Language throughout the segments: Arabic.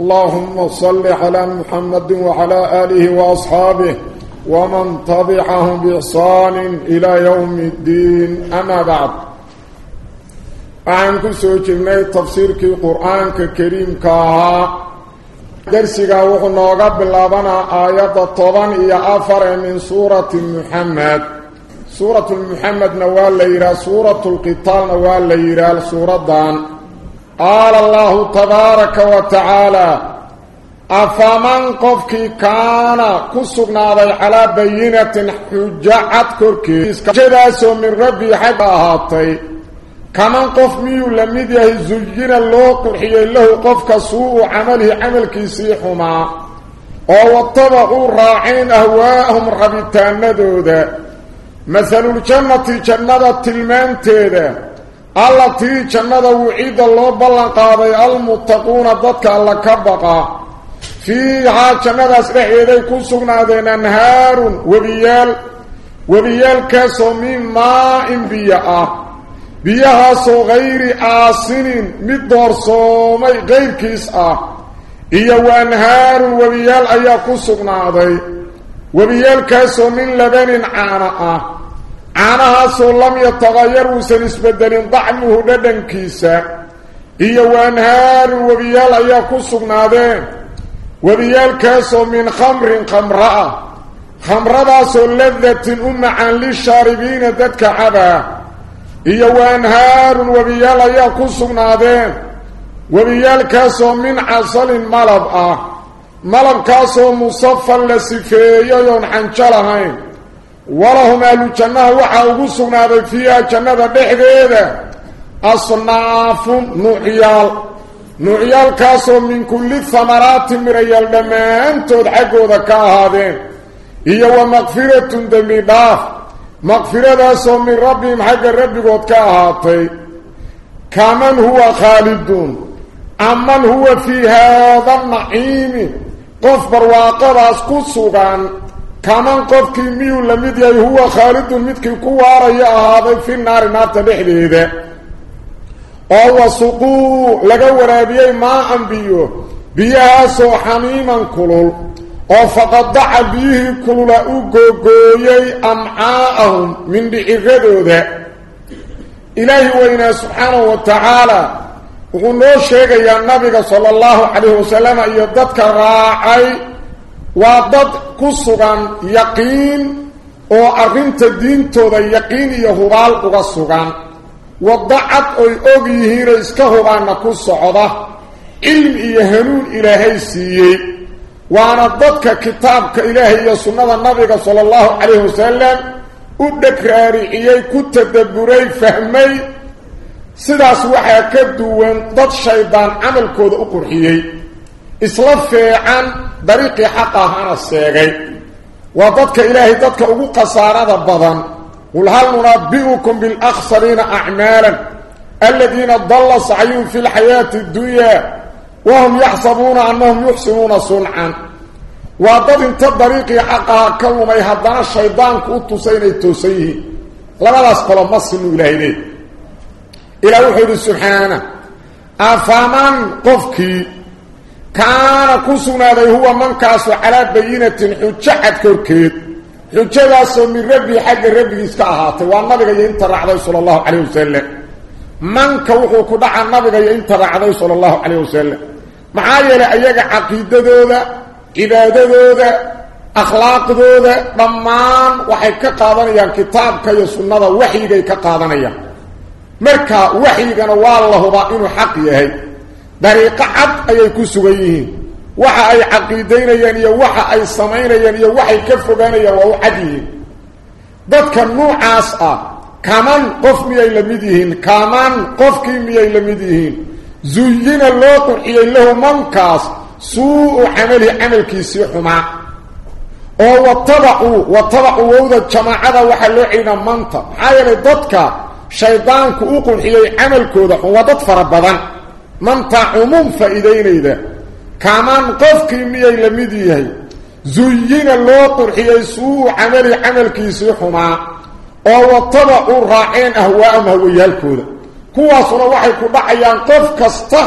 اللهم صل على محمد وعلى آله وأصحابه ومن تبعهم بإحسان إلى يوم الدين. أما بعد أعنكم سوچني تفسير كي قرآن كريم كاها درسيغا وحنا قبلابنا آيات طبعا إيا أفر من سورة محمد. سورة محمد نوال ليرا سورة القتال نوال ليرا سورة دان. قال الله تبارك وتعالى أفمن قفك كان كسقنا على بينة حجة كركيس جداسو من ربي حق أهاتي كمن قف ميو لمد يهي زجين اللو قرحي له قفك سوء عمله عمل كيسيحما وواتبعوا راعين أهواءهم ربطان ندودا مثل الجنة جنة تلمان تيدا التي جنة وعيد الله بلن قاضي المتقون ضدك الله كبقى فيها جنة سرحيدي كسونا دين انهار وبيال وبيال كاسو من ماء بياء بيها سو غير آسن مدور صومي غير كيس آه إيا وانهار وبيال أيا كسونا دي وبيال كاسو من لبن عانا عنها سلم يتغير وسنسبدل ضعمه ددن كيسا إيا وانهار وبيال ايكو سبنادين وبيال كاسو من خمر قمراء خمراء سو لذة أمعا للشاربين ددك عبا إيا وانهار وبيال ايكو سبنادين وبيال كاسو من عصل ملبأ ملبكاسو مصفى لسفية ينحن شلهين ولهم أهل الجنة وحاوغو سغنابي فيها جنة دحديدة أصناف نوعيال. نوعيال كاسو من كل الثمرات مريال دمان تود حقو ذكا هذين إيا ومغفرة دمي داف مغفرة داسو من ربهم حق الرب قد كاهاتي. كمن هو خالدون. أمن هو في هذا النعيم. قفبر واقض أسكو كمان قفكي ميو لمد يهي هو خالد مدكي كوارا هذا في النار نار تبحليده أو سقو لغا ورابيي ما أنبيو. بياسو حميما كلول. أو فقد دع بيه كلول اوغوغويي امعاءهم من دعيغدوده إلهي وإنا سبحانه وتعالى. وقلنا شيئا يا النبي صلى الله عليه وسلم يددك راعي. وضد كسغان يقين أو ارنت يقين sugan wadacad oy og yihiin iska hubaana ku socda ilm iyo hanuun ilaahay siiyey waana dadka kitaabka ilaahay iyo sunnada nabiga sallallahu alayhi wasallam u dhakraariyay ku tadabburay fahmay sidaas waxa ka duwan dad shaydaan amalkooda u qurxiyay اسلفي عن طريق حقها نسيغي وضدك إلهي ضدك أبو قصارة بضان قل هل نربئكم بالأخصرين أعمالا الذين ضل صعيهم في الحياة الدنيا وهم يحسبون أنهم يحسنون صنعا وضد انت الطريق حقها كوما يهدان الشيطان كنت سيني توسيه لما لا أسقل مصر إلى إليه إلى وحيد سبحانه أفامان قفكي كان كسنا هو من كاس على بينة حجة كركيد حجة من ربي حق ربي اسكاهات والنبي إنت رعدي صلى الله عليه وسلم. من كوحو كدع النبي إنت رعدي صلى الله عليه وسلم. معايا لأيها عقيدة ذوذا عبادة ذوذا أخلاق ذوذا ضمان وحي كقاضانيا كتاب كي سنة وحي كقاضانيا مركا وحي كان والله بائن حق يهي. dariiqo cad ayay ku sugan yihiin. Waxa ay caqiidaynayaan iyo waxa ay samaynayaan iyo waxay ka fogaanayaan waa u cad yihiin. Dadka nuucaas ah kaman qof miyay la mid yihiin? Kaman qofkii miyay la mid yihiin? Zuyina loo qurxiyey lahu mankaas suu-u camalihi camalkiisii xumaa oo watabacuu watabacuu wowda jamaacada waxaa loo ciidha manta. Maxaa yeelay dadka shaydaanku u qurxiyey camalkooda xun waa dad fara badan. فربضا منطق عموم فإذين إذا كمان قفك ميي لمديه زين الله قرحي سوء عمل عمل كيسي حما أو واتبعوا راعين اهواءهم هويالكوذا kuwaasuna waxay ku dhacayaan qof kasta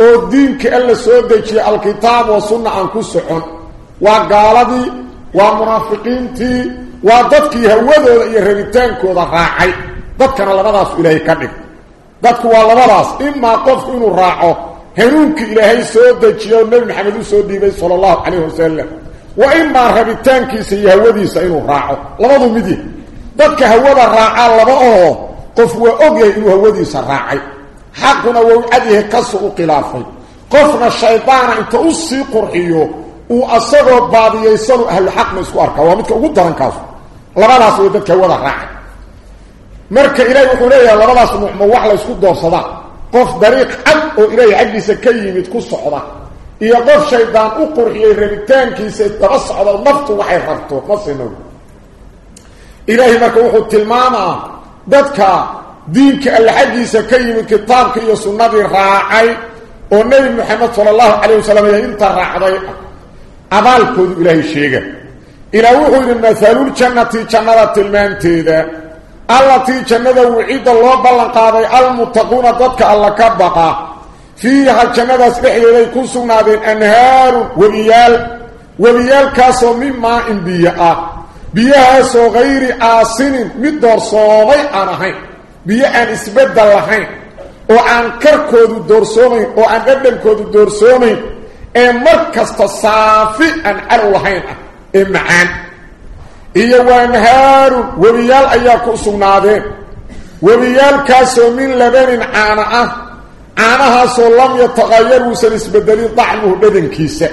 oo diinka alla soo dejiyay alkitaab wa sunna aan ku socon waa gaaladii waa munaafiqiintii waa dadkii hawadooda iyo rabitaankooda raacay dadkana labadaas ilaahay ka dhig dadku waa labadaas imaa qofku inuu raaco hanuunkii ilaahay soo dejiyo oo nebi maxamed u soo dhiibay sala allahu calayhi wasalam wa imaa rabitaankiisa iyo hawadiisa inuu raaco labadu mid yahy dadka hawada raacaa laba oo qof waa ogyahay inuu hawadiisa raacay xaquna waa u cadyahay kasoo u khilaafay qofna shaydaana inta u sii qurxiyo uu asagoo baadiyaysanu ahlu xaqna isku arkaa waa midka ugu darankaas labadaas way dadka hawada raacay marka ilaahay wuxuu leeyahay labadaas nuucma wax la isku doorsadaa qof dariiq cad oo ilaahay xaggiisa ka yimid ku socda iyo qof shaydaan u qurxiyey rabitaankiisa daba socda naftu waxay rabto ma sino ilaahay marka wuxuu tilmaamaa dadka diinka alla xaggiisa ka yimid kitaabka iyo sunnadii raacay oo nebi moxamed sala allahu calayh wasalam iyo inta raacday abaalkoodu ilaahay sheega ilaah wuxuu yidhi mathaluljannati jannada tilmaanteeda التي جندا وعيد الله بلن قاضي المتقون ضدك الله كبقا فيها جندا سبخ لي كون سنادين انهار وريال وريال كاسو مما ان بيا بيا سو غير عاصن من دور صوبي ارهين بيا ان اسبد الله وأن أو ان كركود دور صوبي أو ان ادن كود دور صوبي ان مركز تصافي ان ارهين امعان iyo waanhaarun webiyaal ayaa ku sugnaadeen webiyaalkaasoo min labanin caana ah caanahaasoo lam yataqayar uusan isbedelin dacmuhu dhadhankiisa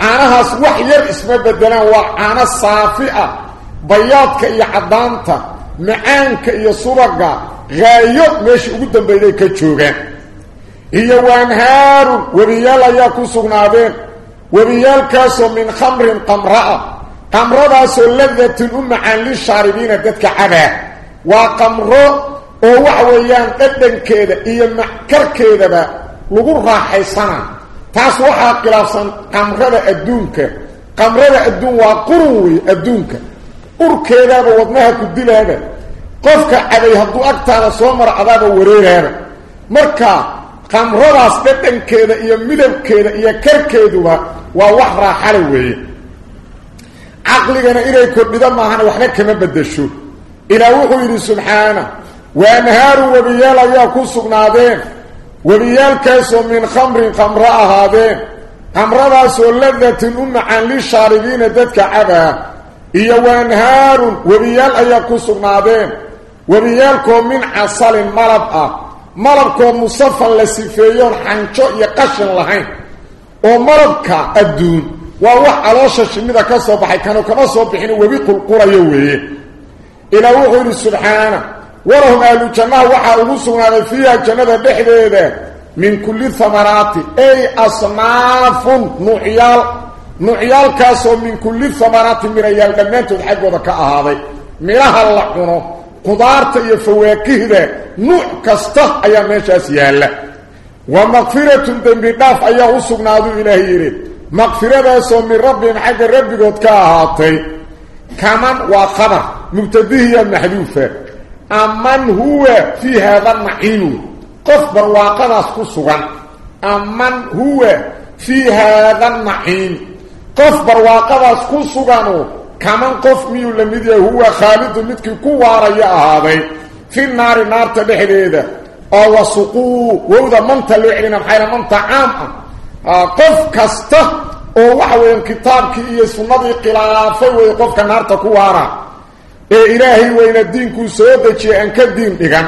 caanahaas wax yar isma bedelaan waa caano saafi ah bayaadka iyo caddaanta macaanka iyo subaga haayo meesha ugu dambayday ka joogaan iyo waanhaarun webiyaal ayaa ku sugnaadeen webiyaalkaasoo min khamrin qamra'a qamradaasoo ladatin u macaan lishaaribiina dadka cabaa waa qamro oo waxa weeyaan dhadhankeeda iyo karkeedaba lagu raaxaysana taas waxaa khilaafsan qamrada adduunka qamrada adduun waa qurun wey adduunka urkeedaaba wadnaha ku dilaaba qofka cabay hadduu agtaada soo maro adaaba wareeraaba marka qamradaas dhadhankeeda iyo midabkeeda iyo karkeeduba waa wax raaxale weeye إلى إليه كردد ماهانا وحنا كما بدشو. إلا وحويري سبحانه. وانهار وبيال أياكو سبنادين. وبيال كاسو من خمر خمراء هادين خمراء سو لذة نمعا للشاربين دادك عبها إيا وانهار وبيال أياكو سبنادين. وبيال من عصال مرب أه. مرب كو لسيفيون حانشو يقشن لهين. ومرب الدون ووح على الشمس إذا كسر بحي كانوا كما صوب بحين وبيقول قرى يوي إلى وحي سبحانه ولهم أهل الجنة وحى أبوسهم هذا فيها الجنة بحديدة من كل الثمرات أي أصناف نعيال نعيال كاسو من كل الثمرات من ريال قمين تضحق وذكاء هذا مرها اللعنة قدارت يفواكه ده نوع كسته أيام نشاسيال ومغفرة تنبي داف أيام أسوك نادو مغفرة سوى من رب حق رب قد كاهاتي. كمان وقبع مبتده يا محلوفة أمن هو في هذا المعين قف برواقع سكسوغا أمن هو في هذا المعين قف برواقع سكسوغا كمان قف ميو لمدية هو خالد المدك كوى رياءها في النار نار تبحل إذا أو سقوه. وإذا من تلعين بحيرا من تعامه qof kasta oo waxa weeyaan kitaabkii iyo sunnadii khilaafay way qofka naarta ku waara ee ilaahay weyna diinkuu soo dejiyay aan ka diin dhigan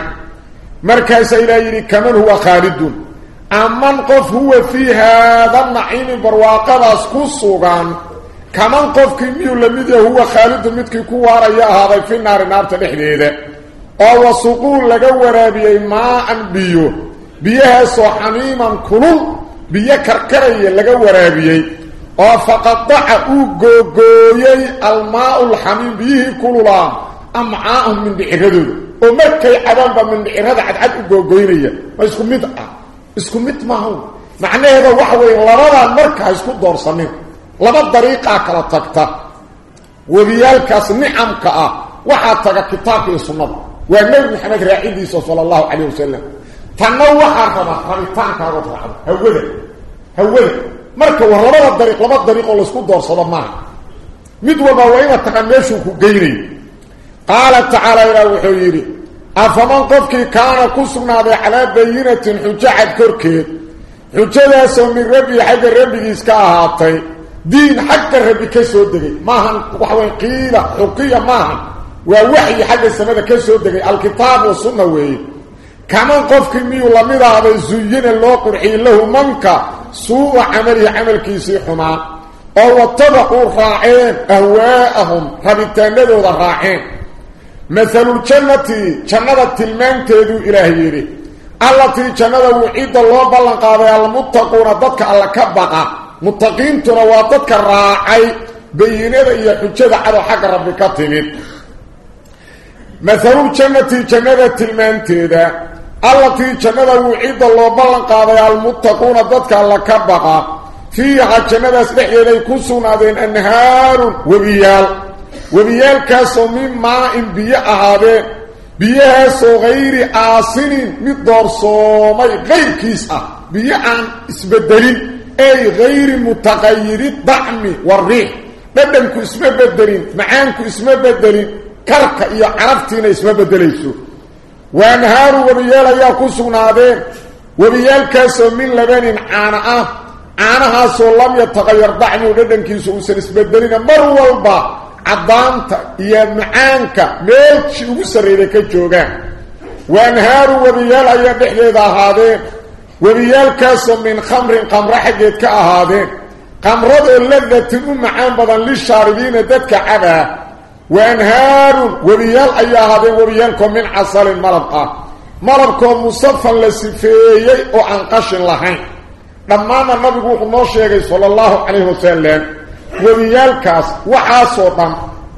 markaasaa ilaah yidhi kaman huwa khaalidun aman qof huwa fii haada naciimi barwaaqadaas ku sugan kaman qofkii miyuu la mid yahay huwa khaalidun midkii ku waaraya ahaaday fi naari naarta dhexdeeda oo wasuquul laga waraabiyey maa-an biyo biyahaasoo xamiiman kulul biyo karkaraya laga waraabiyey oo faqadaca uu googooyey almaau lxamiim biyihii kululaa amcaahum mindhiciradooda oo markay cabaanba mindhicirada cadcad u googoynaya ma isku mid ah isku mid maaha macnaheeda waxa weeye labadaa markaa isku doorsanin laba dariiqaa kala tagta webiyaalkaas nicamka ah waxaa taga kitaabka iyo sunnada waa nebi maxamed raacidiisa sala allahu calayh wasalam تنوع ارتبا قريتان كاروت رحب هوده هوده مركا ورلبا الدريق لبا الدريق الله سكود دور صدب معه. مدوى ما وعيمة تقنيشو كغيري قال تعالى إلى الوحييري أفمن قفكي كان كسرنا ذي حلاة بينة حجاحت كركيت حجاد أسو من ربي حاجة ربي إسكا أهاتي دين حق ربي كسو دقي. ماهن وحوين قيلة حقية ماهن ووحي حاجة سمدة كسو دقي. الكتاب والسنة وهي kaman qofkii miyuu lamid ahday zuyina loo qurxiyey lahu manka suu'a camalihi camalkiisii xumaa oo watabacuu raaceen ahwaa'ahum rabitaanadooda raaceen mathaluljannati jannada tilmaanteeduu ilaah yidhi allatii jannada wucidda loo ballan qaaday almuttaquuna dadka alla ka baqa muttaqiintuna waa dadka raacay bayinada iyo xujada cadow xagga rabbi ka timid mathaluljannati jannada tilmaanteeda التي جندا وعيد الله بلن قاد يا المتقون ددك الله كبقا في حجندا سبحيه لي كسونا بين انهار وبيال وبيال كسو من ماء بيئة هذا بيئة سو غير آسن من دور صومي غير كيسة بيئة اسم الدليل أي غير متغير الدعم والريح بدنكو اسم الدليل معانكو اسم الدليل كركا يا عرفتين اسم الدليل sugnaadeen webiyaalkaasoo min labanin caana ah caanahaasoo lam yataqayar dacmiu dhadhankiisu uusan isbedelina mar walba caddaanta iyo macaanka meelshii ugu sarreeday ka joogaan wa anhaaru webiyaal ayaa dhexdeeda ahaadeen webiyaalkaasoo min khamrin qamro xaggeed ka ahaadeen qamradoo ladatin u macaan badan lishaaribiina dadka cabaa wa anhaarun webiyaal ayaa ahaadeen webiyaalkoo min casalin malab ah malabkoo musafan la sifeeyey oo aan qashin lahayn dhammaanna nabigu wuxuu noo sheegay sala allahu calayhi wasalam webiyaalkaas waxaasoo dhan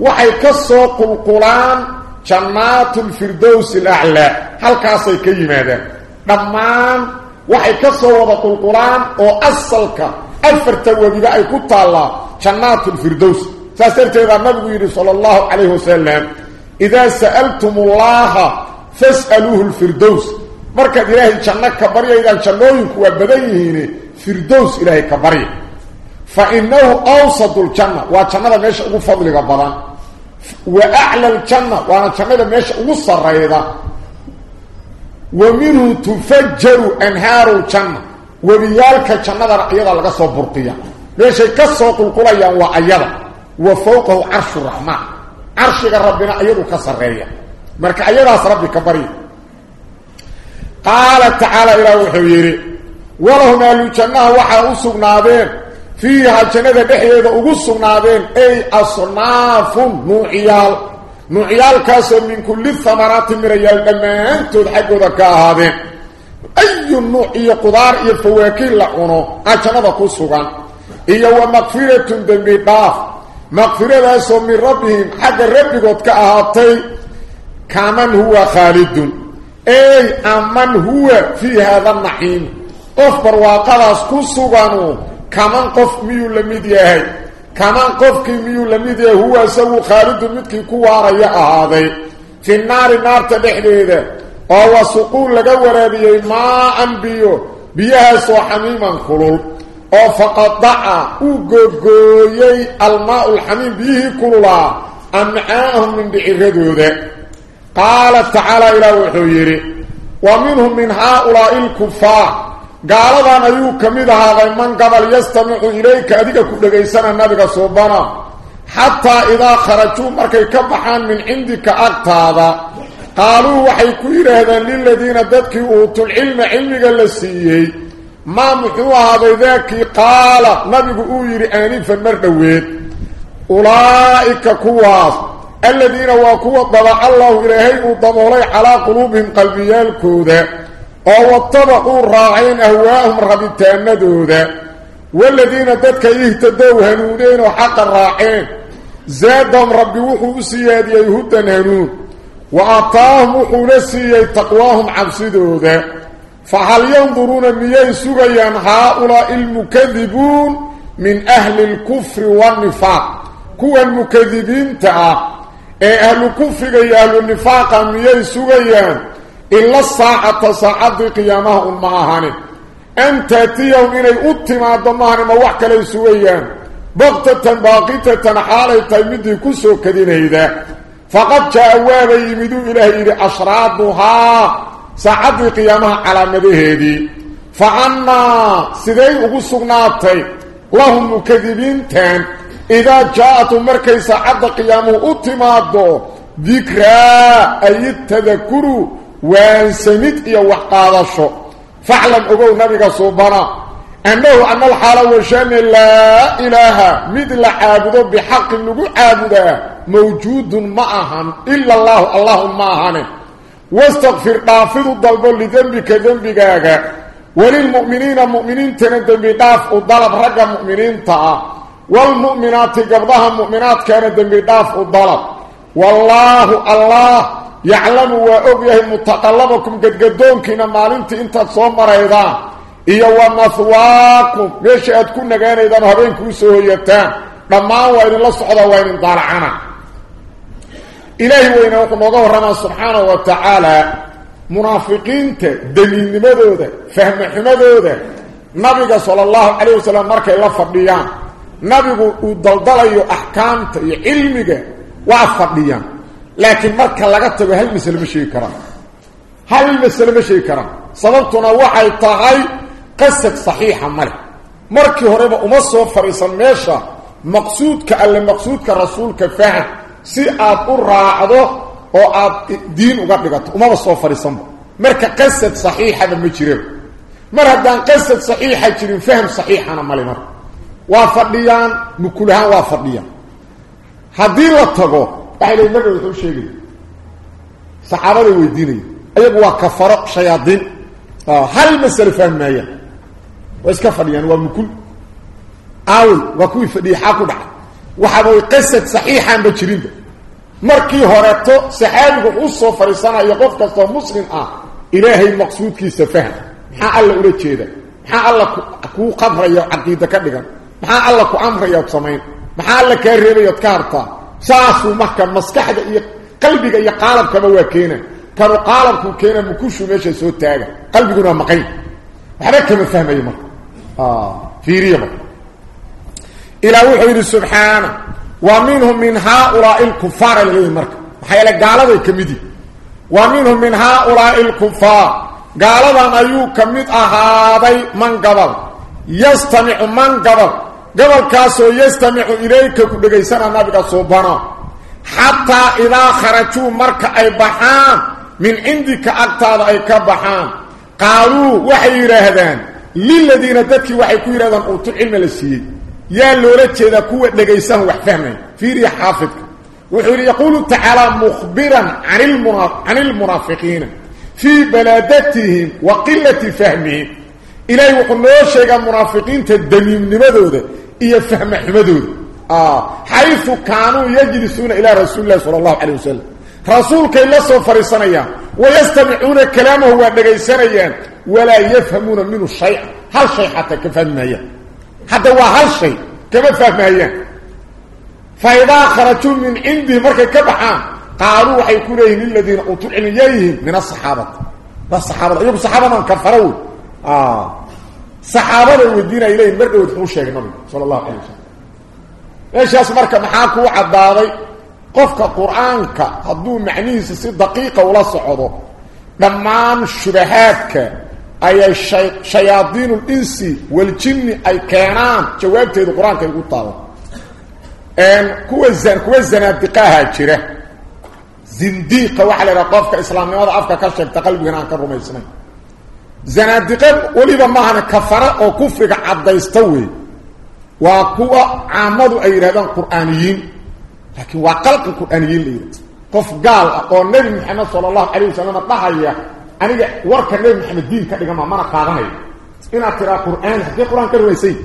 waxay ka soo qulqulaan jannaatulfirdowsi alaclaa halkaasay ka yimaadaan dhammaan waxay ka soo wada qulqulaan oo asalka ساسترتي النبي يقول صلى الله عليه وسلم إذا سألتم الله فاسألوه الفردوس. مركه الله جنك كبري إذا جنوك وبدين فردوس الله كبري. فإنه أوسط الجنة. وجنه مش فضل ربنا وأعلى الجنة. وأنا جنة مش وصريده ومنه تفجر أنهار الجنة. وبيالك جنة رقيده لا سو برقية. ليش؟ كسوت القليا وعيده وفوقه عرش الرحمن. عرش ربنا ايده كسريا مركه ايده رب كبري. قال تعالى إلى وحيره ولهم الجنه وحاسغنابين فيها الجنه دخيده أو سغنابين أي أصناف نوعيال. نوعيال كاس من كل الثمرات من ريال دمان تلحق ذكا هذه. أي نوع يقدر يفواكل لعنه اجنبك سغان اي هو مغفره بالبيضاف مغفرة لأسهم من ربهم حق الربي قد كأهاتي كمن هو خالد. أي أمن هو في هذا النحيم. قف برواقه لأسكو السوغانو كمن قف ميو لميديه كمن قف ميو لميديه هو سو خالد متكي كوارا يا أهاتي في النار النار تدحليه أو سقول لغورة بيه ما أنبيه بيه سو حميما خلوه أو فقط ضع أو غغوي الماء الحميم به كلوا امعاهم من بعيده قال تعالى إلى وحيره ومنهم من هؤلاء الكفار قال ان يكم ذا من قبل يستمع اليك اديك كدغيسنا نبي صبانا حتى اذا خرجوا مركي كبحان من عندك اقتاضا قالوا وحي كيرهدان للذين ددكي اوتوا العلم علم اللسيهي ما محوا هذا ذاك قال ما نبي قوير آنين فالمردوين أولئك كواس. الذين وقوا طلع الله إلهي وطبولي على قلوبهم قلبيا الكودة أو الطبقوا الراعين أهواهم ربيتان دودة والذين تدك يهتدوا هنودين وحق الراعين. زادهم ربي وحو سياد يهودا هنود. وأعطاهم وحو نسي تقواهم عبسدوا ذا فهل ينظرون ميي سغيان هؤلاء المكذبون من أهل الكفر والنفاق؟ كو المكذبين تاع. إيه أهل الكفر يا أهل النفاق ميي سغيان إلا الساعة تصعد قيامة معهن أن تأتيهم إلى اتما دمهر ما وحك لي سغيان بغتة باقتة حالة تيمد كسو كدين هيدا فقد جاء وابا يمدو الهي لأشرادها calaamadaheedii fa annaa siday ugu sugnaatay lahum mukadibiintan idaa jaa-atu markay saacadda qiyaamuhu u timaado dikraa ay tadakuru waansamid iyo wax qaadasho faclam ogow nabiga suubana annahu ana alxaala washane laa ilaaha mid la caabudo bixaqin lagu caabudaa mawjuudun ma ahan ila allaahu allahun ma ahane واستغفر دافد الضلب لذنبك ذنبك. وللمؤمنين المؤمنين تنذن بداف الضلب رقى مؤمنين تعا والمؤمنات قبضها المؤمنات كنذن بداف الضلب. والله الله يعلم وأبيه متقلبكم قد قدون كنا مالنت انت صمر أيضا ايو ومثواكم ليش أتكون نقين إذا هبين كوسو هيتان لما هو أيضا الله صعدا وين انضار عنا. إلهي وإنه وقمه رمى سبحانه وتعالى منافقين تدمين لماذا فهم حماذا نبي صلى الله عليه وسلم مركا الله فرديان. نبي ودلدل أيو أحكام علمك وفرديان لكن مركا لغته هل مسلم شيء كرام هل مسلم شيء كرام صلبتنا وحي طاعي قصك صحيحة ملك. مركي هربا أمصه فريسان ميشا مقصودك ألا مقصودك رسولك فهم si aad u raacdo oo aad diin uga dhigato umaba soo fadhiisanba marka qasad saxiixaba ma jireen mar haddaan qasad saxiixa jirin faham saxiixana male marka waa fadhiyaan mukulahaan waa fadhiyaan haddii la tago waxay leeyiin nabiga wuxuu sheegaya saxaabaday weydiinaya ayagu waa kafaro shayaadiin hal masale fahmaayaan waa iska fadhiyaan waa mukul aawey waa kuwii fadhiyay xaa ku dhacay وحبه قصد صحيحا بجرين مركي هورتو سحابه حصو فرسانا يقف كستو مسلم آه. إلهي المقصود كي سفهم محا الله أولي تشيدا محا الله كو قبر يا عقيدة كبيرا محا الله كو عمر يا تسمين. محا الله كاريب يا تكارتا. ساسو ومحكا مسكحة قلبك يا قالب كما هو كينا. كانوا قالب كو كينا مكوشو ماشي سوتاقا قلبك نو مقين محبك كما فهم أي مرة آه. في ريبك ilaa wuxuu yidhi subxaana wa minhum min haaulaai lkufaar ay laleeyihin marka maxaa yeele gaaladay ka mid yihi wa minhum min haaulaai lkufaar gaaladan ayuu ka mid ahaaday man gabal yastamicu man gabal gobolkaasoo yastamicu ilayka ku dhegaysana nabiga suubano xataa idaa kharajuu marka ay baxaan min cindika agtaada ay ka baxaan. Qaaluu waxay yidhaahdaan liladiina dadkii waxay ku yidhahdaan uutu cilmi la siiyey yaa loola jeedaa kuwa dhegaysan wax fahmay. Fiiriya xaafidka. Wuxuu yidhi yaquulu tacaala mukhbiran can ilmunaafiqiina fii balaadatihim wa qilati fahmihim. Ilaahay wuxuu noo sheegaa munaafiqiinta damiimnimadooda iyo fahma xumadooda xaysu kaanuu yajlisuuna ilaa rasuuli lahi sala allahu calay wasalam rasuulkay la soo fadhiisanayaan wayastamicuuna kalaamahu waa dhegaysanayaan walaa yafhamuuna minhu shayca hal shay xataa ka fahmi hadda waa hal shay kama fahmaayaan. Faidaa kharajuu min cindihi markay ka baxaan qaaluu waxay ku leeyihiin liladiina uutuu cilmi yayihiin min asaxaabati waa saxaabada iyagu saxaabadan kafara wey saxaabaday weydiinay leeyihiin mar dhowd xuu sheegay nabigu sala allahu alay wasalam meeshaas marka maxaa kuu caddaaday qofka qur'aanka hadduu macnihiisa si daqiiqa ula socdo dhammaan shubahaadka ayay shayaadiinu linsi waljinni ay keenaan jawaabteedu qur'aanka igu taado kuwa kuwa zanaadiqaaha jira. Zindiiqa waxaa la idhaha qofka islaamnimada afka ka sheegta qalbigana aan ka rumaysnayn. Zanaadiqad weliba maahane kafara oo kufriga caddaysta wey waa kuwa caamadu ay yidhahdaan qur'aaniyiin laakiin waa qalqi qur'aaniyiin la yidhahdo qof gaal ah oo nebi maxamed sala allahu calayh wasalam dhahaya aniga warka nabi maxamed diin ka dhigama mana qaadanayo. Inaad tiraa qur'aan haddii qur'aan ka rumaysayn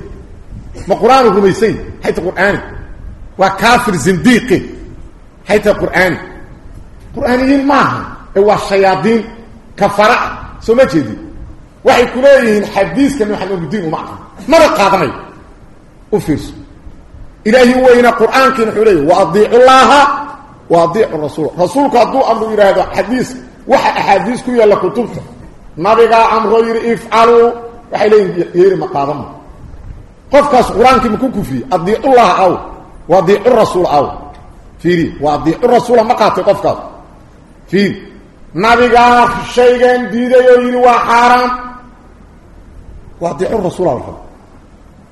ma qur'aanu rumaysayn hayta qur'aani waa kaafir zindiiqi hayta qur'aani qur'aaniyiin maaha ee waa shayaadiin kafara soo ma jeedin waxay ku leeyihiin xadiiska nabi maxamed diin uma aqan mana qaadanayo. U fiirso. Ilaahi weyna qur'aankiina wuxuu leeyahy wa adiicu llaaha wa adiicu rasuul rasuulku hadduu amru yidhaahdo xadiis waxa axaadiis ku yaalla kutubta. Nabigaa amro yidhi ifcaluu waxay leeyihiin yeeri ma qaadama qofkaas qur'aankii maku kufiyey adiicullaha aw wa adiicu rasuul aw. Fiiri wa adiicu rasuula ma qaatay qofkaas. Fiiri nabigaa shaygan diiday oo yidhi waa xaaraan wa adiicu rasuula la rabo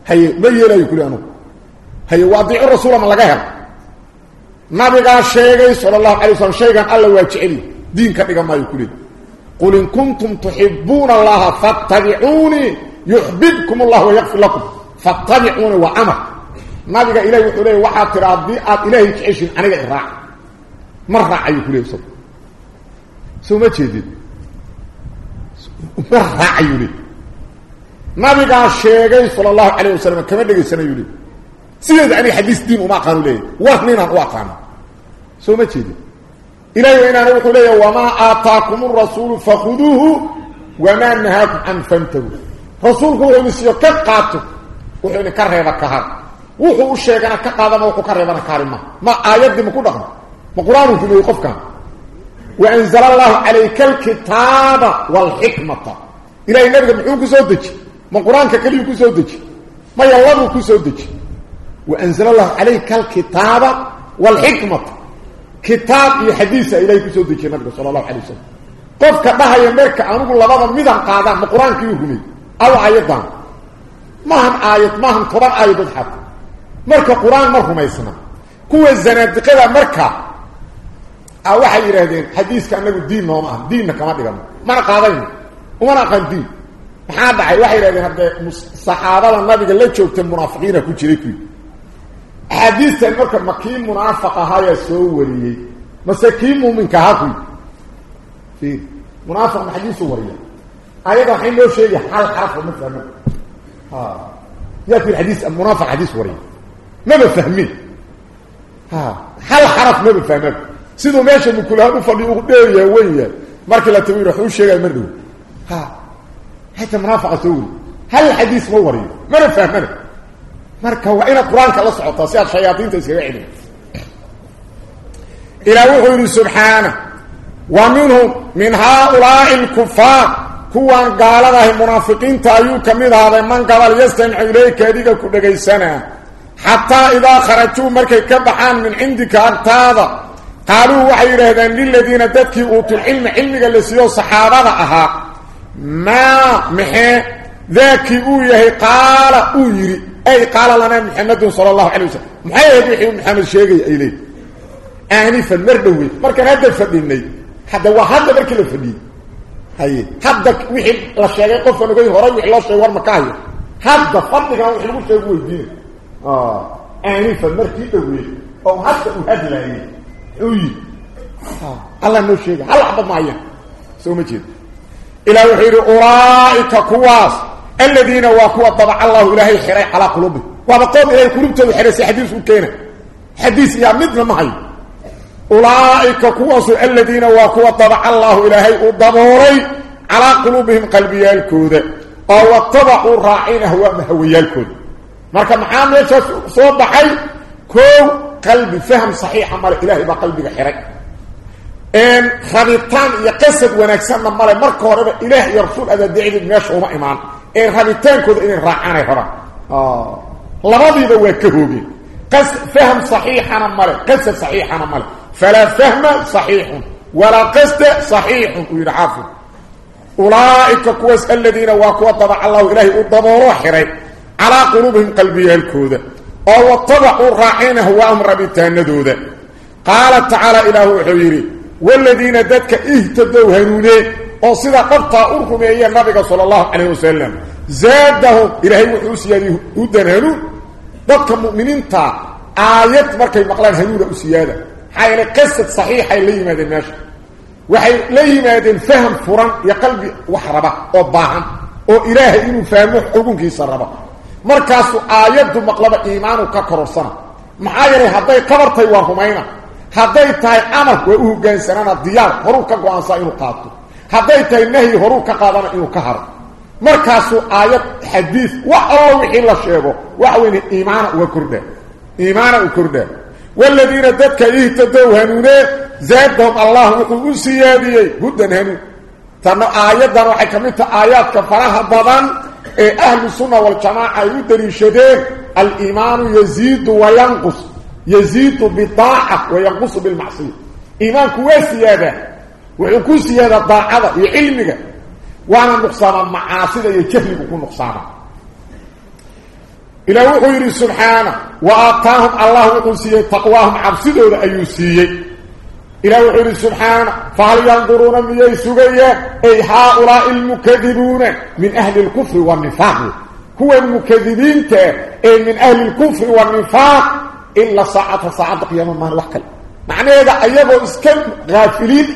haye ma yeelayo kuli anugu. Haye wa adiicu ma laga helo. Nabigaa sheegay sala allahu alay wasalam shaygan alla waa jeceli diinka dhiga maayo ku leey qul in kuntum tuxibuuna allaha fattabicuunii yuxbibkum allah wayakfir lakum. Fattabicuuni waa amar. Nabiga ilahi wuxuu leeyay waxaad tira haddii aad ilaahay jeceshin aniga iraac ma raacayo ku leey soo ma jeedin? Ma raacayo leey nabigaa sheegay sala allahu calayh wasalam kama dhegaysanayu leey sideeda aniga xadiis diin uma aqaanu leeyahy war ninaan u aqaano soo ma ilahay inaana wuxuu leeya wamaa aataakum rasuulu fakhuduuhu wamaa nahaakum can fantahu. Rasuulku wuxuu idin siiyo ka qaato. Wuxuu idinka reeba ka har wuxuu u sheegana ka qaadama wuxuu ka reebana ka hari ma ma aayadii maku dhaqmo ma qur'aanu rumeeyey qofkan waanzala allahu calayka alkitaaba waalxikmata ilahay nabiga muxuu ku soo deji? Ma qur'aanka keliyu ku soo deji? Maya ku soo deji? Waanzala allahu calayka alkitaaba waalxikmata كتاب يحديث إليك سودي كنبغ صلى الله عليه وسلم قفك بها يمرك أنه لبضا مدن قادة مقران كيوهني أو آيتان ما هم آيت ما هم طبع آيت الحق مرك قران مرهما يسمى كو الزنادق هذا مرك أو واحد يرهدين حديث كأنه دين نوم أهم دين كما تقول مرة قادين ومرة قادين دين محادة واحد يرهدين صحابة النبي قال لك شوكت المنافقين كو تريكي حديثا مركب مكين منافقة هاي سورية مساكين مؤمن كهاكي في منافق محديث سورية أيضا حين لو شيء حال حرف ومفهمه ها. يأتي الحديث المنافق حديث سورية ما بفهمين ها. حال حرف ما بفهمه سيدو ماشي من كل هذا فلي أغدير يا ويا. مركب لا تبير حوش شيء يمرده ها. حتى منافقة سوري هل الحديث موري ما بفهمه marka waa inaad qur'aanka la socotaa si aad shayaadiinta iskaga celin. Ilaa wuxuu yidhi subxaana wa minhum min haaulaai alkufaar kuwaan gaaladahay munaafiqiinta ayuu ka mid ahaaday man gabal yastamicu ilayka adiga ku dhegaysanaa xataa idaa kharajuu markay ka baxaan min cindika agtaada. Qaaluu waxay yidhaahdeen liladiina dadkii uutuulcilmi cilmiga la siiyo saxaabada ahaa maa maxee daakii uu yahay? Qaala uu yidhi ay qaala lanaa muxamadun sala allahu calay wasalam maxay ahayd wixii maxamed sheegaya ay leey aanifan mar dhowey markaan hadda fadhinay hadda waa hadda markii la fadhiyey haye hadda wixii la sheegay qofkan ogay horay wixii loo sheegay war maka hayo hadda fadhigan wax lagu sheegu weydiinay aanifan markii dhowey oo hadda u hadlaayay muxuu yidhi allah noo sheega hal waxba maayan soo ma jeedo ilaah wuxuu yidhi ulaa'ika kuwaas aladiina waa kuwa dabaca allahu ilaahay xiray calaa qulubi waaba qoom ilahay qulubtooda xiray si xadiis u keena xadiis yaa midna ma hayo ulaaika kuwaasu aladiina waa kuwa dabaca allahu ilaahay uu dabooray calaa quluubihim qalbiyaalkooda. Oo watabacuu raacina hawaama hawayaalkooda marka maxaa meeshaas soo baxay? Koow qalbi faham saxiixa male ilaahay baa qalbiga xiray. Rabitaan iyo qasad wanaagsanna male marka horeba ilaah iyo rasuul adadeicdii meesha uma imaan. ان rabitaankooda inay raacaan hora ah labadiiba waa ka hoogeen fahm saxiixana male qasad saxiixana male fala fahma saxiixun wala qasd saxiixun yiraafu ulaa'ika kuwas alladina waa kuwa tabac allah ilaahi u dabooro xiray ala qulubihim qalbiyalkooda oo wattabu raacina huwa amr rabitaanadooda qala ta'ala ilahu wuxuu walladina dadka ihtadaw hanuuneen sallallahu alayhi wasallam zaadahu ilaahi wuxuu siyaadi u dananu dadka mu'miniinta aayad markay maqlaan hanuuna u siyaada hayla qisad saxiixa ay leeyimaadeen meesha waxay la yimaadeen faham furan iyo qalbi wax raba oo baahan oo ilaahay inuu fahmo xukunkiisa raba markaasuu aayaddu maqlaba iimaanu ka kororsana maxaa yeelay hadday qabartay waa rumayna hadday tahay amar waa u hoggaansanana diyaar horuu ka go-aansaa inuu qaato هذا النهي هروك قادنا إنه كهر مركز آيات حديث وعلى وحي الله الشيخ وعلى إيمان وكرد إيمان وكرد والذين ددك إهتدوا هنونا زادهم الله وقلوا سيادية هدى هنو تنه آيات دارو حكمت آيات كفراها بضان أهل السنة والجماعة يدري شده الإيمان يزيد وينقص يزيد بطاعة وينقص بالمعصير إيمان يا سيادة siyada taa'ada iyo ilmiga waana nuqsaama macaasida iyo jahliga ku nuqsaama إلى وحير سبحانه وآتاهم الله وقلسيه تقواهم عبسدون أيوسيه إلى وحير سبحانه فهل ينظرون من يسوغيه أي هؤلاء المكذبون من أهل الكفر والنفاق هو المكذبين أي من أهل الكفر والنفاق إلا ساعة ساعة قياما ما نوكل معنى هذا أيضا اسكن غافلين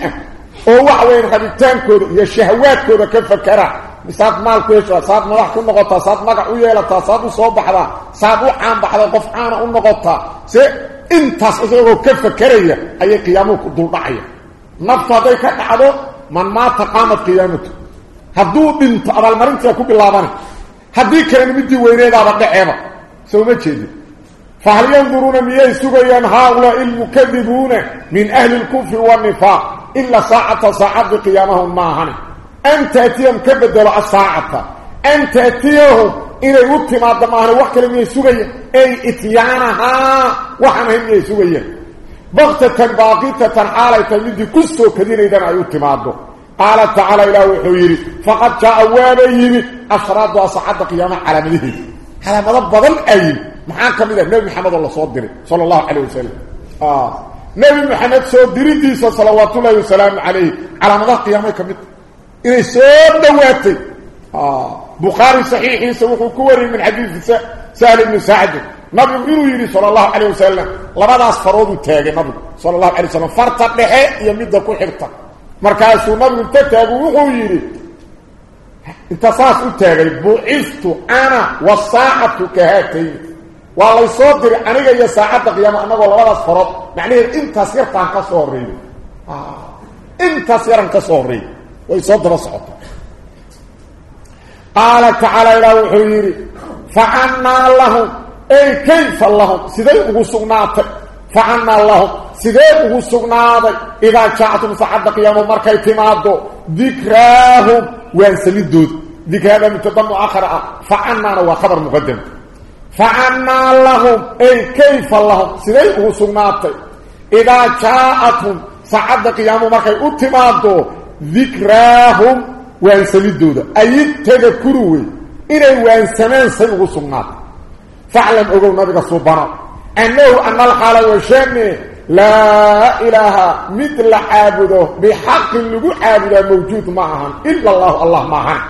أو واخ وين حبيتان كود يا شهوات كود كفكرا بساط مال كويس وساط مال كل نقطه ساط ما قويه لا تصاد صوبح با صابو عام بحر قف عام النقطه سي انت تصغوا كفكرا اي قيامك دول ضحيه ما فضيك تعدو من ما تقامت قيامته هدو بنت على المرنت كوك لا بار هديك أنا بدي ويريدا بدعيبا سو ما جيدي فهل ينظرون من يسوغيان هؤلاء المكذبون من أهل الكفر والنفاق إلا ساعة ساعة قيامهم معهن أن تأتيهم كبدل الساعة. أن تأتيهم إلى يتما دماهن وحكا مياه سوغيا أي إتيانها وحنهم مياه سوغيا بغتة باقيتة حالة تلميذ كسو كثير إذن يتما قال تعالى إلى وحويري فقد جاء وابيني أشراد وصعد قيامة على مليه على مضب بضل أيب maxaa kamid ah nabi maxamed oo la soo diray sala نبي محمد سو ديريدي صلوات الله وسلام عليه على مدى قيامه كمت اي سو دواتي آه بخاري صحيح يسوق كوري من حديث سهل بن سعد نبي غيره يري صلى الله عليه وسلم لبدا سفرود تاغ نبي صلى الله عليه وسلم فرت دخه يمد كو خيرته مركاسو نبي تاغ و هو يري انت صاحب تاغ بوست أنا وصاحبك هاتين والله يصدر اني يا ساعه قيامه أنا ولا فرض يعني انت سيرت عن قصوري انت سير عن قصوري ويصدر صوت قال تعالى إلى الوحير فعنا الله اي كيف الله سيدي وسغنات فعنا الله سيدي وسغنات اذا جاءت مصحب قيامه مركه تيمادو ذكراهم وين سليدود ذكرها من تضم اخر فعنا هو مقدم فعنا لهم أي كيف لهم سيدي وسناتي إذا جاءتهم سعد قيام مركي اتمادوا ذكراهم وانسلدوا أي تذكروا إلي وانسمان سيدي وسناتي فاعلم أقول نبي صبنا أنه أن الحالة وشأنه لا إله مثل عابده. بحق اللي عابده موجود معهم. إلا الله الله معهم.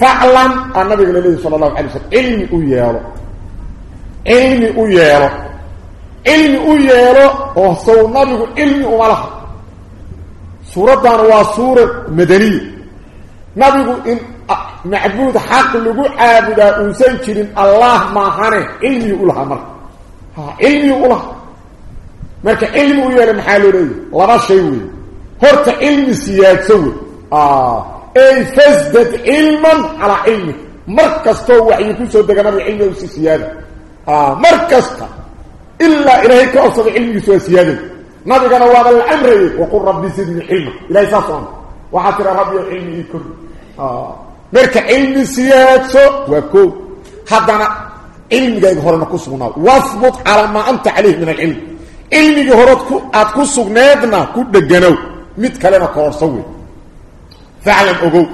faclam aa nabiga laleeyi sala allahu alay slam cilmi u yeelo. Cilmi u yeelo. Cilmi u yeelo oo saw nabigu cilmi uma laha. Suuraddan waa suura madaniya. Nabigu in ah, macbuud xaq lagu caabudaa uusan jirin allah maahane cilmii u lahaa marka. Ha cilmii u lahaa marka cilmi u yeelo maxaa loo leeyahy laba shay wey horta cilmi siyaadso wey أي فزدت علما على علمك مركز تو وحي كسو دغنا علمي وسي سياده آه مركز إلا الهيك اوصل علمي سو سياده نبينا وهذا الامر وقل ربي زدني علما. إلى صفون وحتر ربي علمي كل آه مركز علمي سياده وكو حدنا جاي هورنا كسونا واثبت على ما أنت عليه من العلم. علمي هورتكو اد كسغنيدنا كدغنو faclam ogow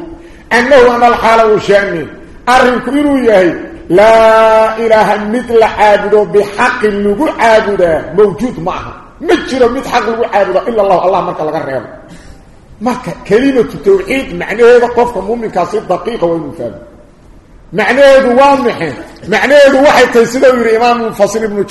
annahu ana alxaala uu shaaney arrinku inuu yahay laa ilaaha mid la caabudo bixaqi lagu caabudaa mawjuud ma aha ma jiro mid xaq lagu caabuda ila allahu allah marka laga reebo marka kelimatu tawxiid macnaheeda qofka muuminkaa si daqiiqa waa inuu faahmo macnaheedu waa maxe macnaheedu waxay tahay sida uu yidhi imaam munfasil ibnu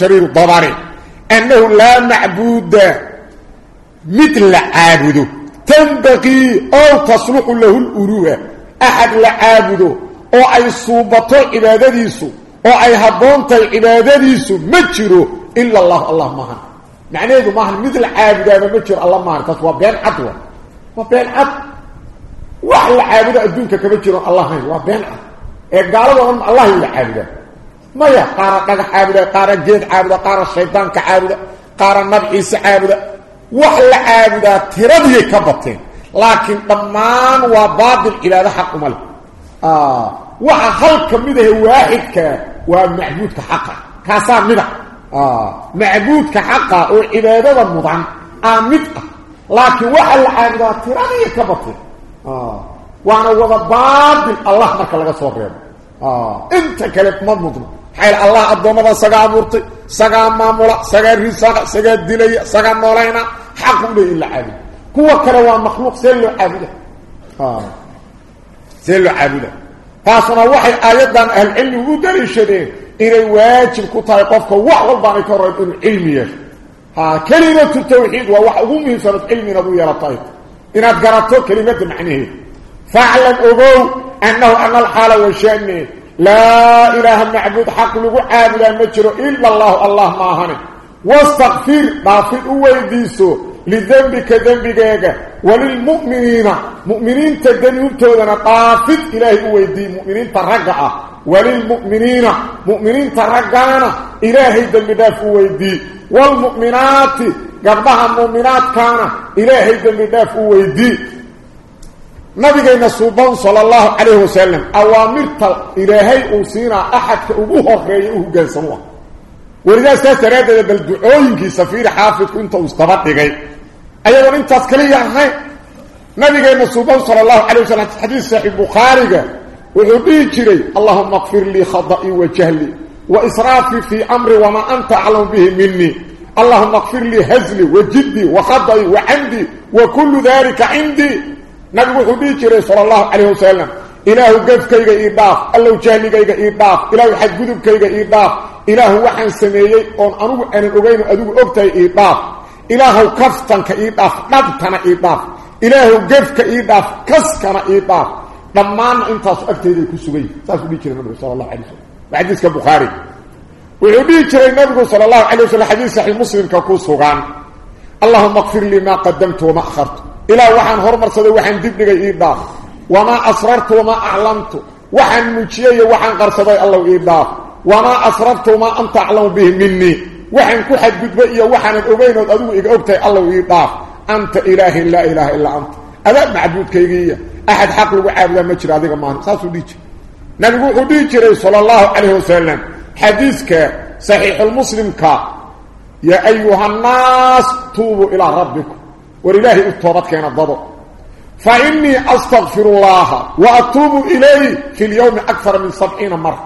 تنبغي أو تصلح له الأروة أحد لعابده أو أي صوبته عبادتيسو. أو أي هبونته عبادتيسو. مجره إلا الله الله مهن معنى هذا مهن مثل عابده مجر الله مهن تسوى بين عدوة وبين عد. وحل عابده أدونك كمجر الله مهن وبين إيه قالوا الله إلا عابده. ما يا قارة قد wax la caabudaa tiradiyay ka bateen. Laakiin dhammaan waa baatil cibaado xaq uma leh. Waxa halka mid ahe waaxidkaa waa macbuudka xaqa. Kaasaa mid ah. a macbuudka xaqa oo cibaadada mudan aa mid ah. Laakiin waxa la caabudaa tiradiyay ka bateen. Waana wada baatil allah marka laga soo reebo. Inta kale ma mudno. Xayl allah addoommada sagaa abuurtay sagaa maamula sagaa risaaqa sagaa dilaya sagaa noolayna حق بي إلا عابد كوة كروا مخلوق سيلو عابدة. آه. ها سيلو عابدة. فأصنا وحي آيات أهل علمي ودري الشديد إلي واجب كتاي قفك وحو الباني كرويت إن آه، ها كلمة التوحيد ووحو مهي سنة علمي نبو يرطيت إن أتقرطو كلمة معنية. فأعلم أبو أنه أن الحالة والشأن لا إله معبود حق لغو عابدة مجر إلا الله. الله ما ماهنه واستغفر بافر ويديسو لذنبك ذنبك. وللمؤمنين مؤمنين تدنيب تودنا قافد إلهي ويدي مؤمنين ترقع. وللمؤمنين مؤمنين ترقعنا إلهي دنبداف ويدي والمؤمنات قبضها المؤمنات كان إلهي دنبداف ويدي نبينا سبحان صلى الله عليه وسلم وغانسوا ورجا ساتراد بالدعوينك سفير حافظ كنت استبدغي أيضا انت اسكلي هاي نبينا سبحان صلى الله عليه وسلم. حديث صحيح البخاري وحبي جري اللهم اغفر لي خطئي وجهلي. وإسرافي في أمري وما أنت أعلم به مني. اللهم اغفر لي هزلي وجدي وخطئي وعندي. وكل ذلك عندي. wuxuu dhihi jiray sala allahu calayh wasalam oon anugu aanan ogayno adigu ogtahay ii dhaaf ilaahu kaftanka ii dhaaf dhabtana ii dhaaf ilaahu gefka ii dhaaf kaskana ii dhaaf dhammaanna intaasu agteeday ku sugan yihin saasuu dhihi jiray nabigu sala allahu alay wasalam waa xadiiska bukhaari wuxuu dhihi jiray nabigu sala allahu calay wasalam xadiis saxiix muslimka ku sugan allahuma akfir lii maa qadamtu wama akhartu إلى وحن هرمر صدي وحن دبنغي إيضاف وما أسررت وما أعلمت. وحن مجيي وحن قرصدي الله إيضاف وما أسررت وما أنت أعلم به مني. وحن كحد بدبئي وحن الأبين والأدو إيقابتي الله إيضاف أنت إله لا إله إلا أنت. هذا معبود كيغية. أحد حق له عابد مجرى هذا ما ساسو ديك نبي ديك صلى الله عليه وسلم. حديثك صحيح المسلم كا. يا أيها الناس توبوا إلى ربكم. ورلاه التوبات كان الضبط فإني أستغفر الله وأتوب إليه في اليوم أكثر من سبعين مرة.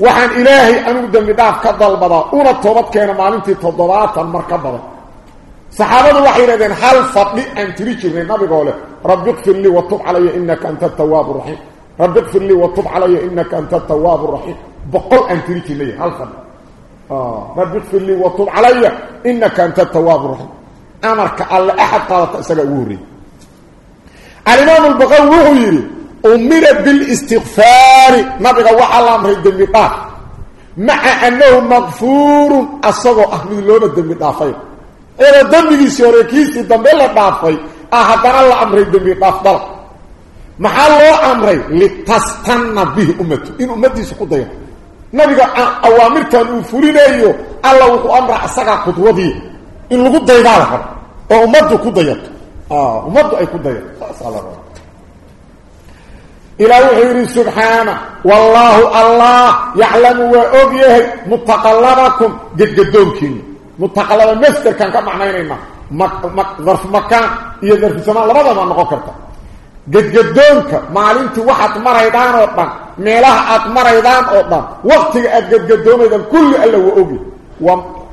وحن إلهي أنو دمداف كالضبط أولا التوبات كان مالنتي تضبات المركبة صحابة وحيدين هل فضلي أن تريك النبي قوله رب اغفر لي وطب علي إنك أنت التواب الرحيم. رب اغفر لي وطب علي إنك أنت التواب الرحيم. بقل أن تريك لي هل فضلي؟ آه رب اغفر لي وطب علي إنك أنت التواب الرحيم. أمرك الله أحد قالت أسأل أوري. alimaam baqawi wuxuu yidhi umira bilistikfaari nabiga waxaa la amray dembi dhaaf. Maca annahu maqfuurun asagoo ah mid looba dembi dhaafay. Iyadoo dembigiisii hore kiisii dambe la dhaafay ah haddana la amray dembi dhaaf dala maxaa loo amray? Litastanna bihi ummatu. In ummadiisa ku dayo nabiga ah, awaamirtan uu fulinayo alla wuxuu amra asagaa khudwadii. In lagu daydaa la oo ummaddu ku ummaddu ay ku dayato saasaa la rabo ilaa wuxuu yidhi subxaana wallaahu allah yaclamu waa og yahay mutaqallabakum gedgadoonkiina mutaqallaba masderkaan ka macnaynayna darf makaan iyo darfu samaan labadaba noqon karta gedgadoonka maalintii waxaad maraydaan oo dhan meelaha aad maraydaan oo dhan waqtiga aad gedgadoomaydaan kulli alla waa ogi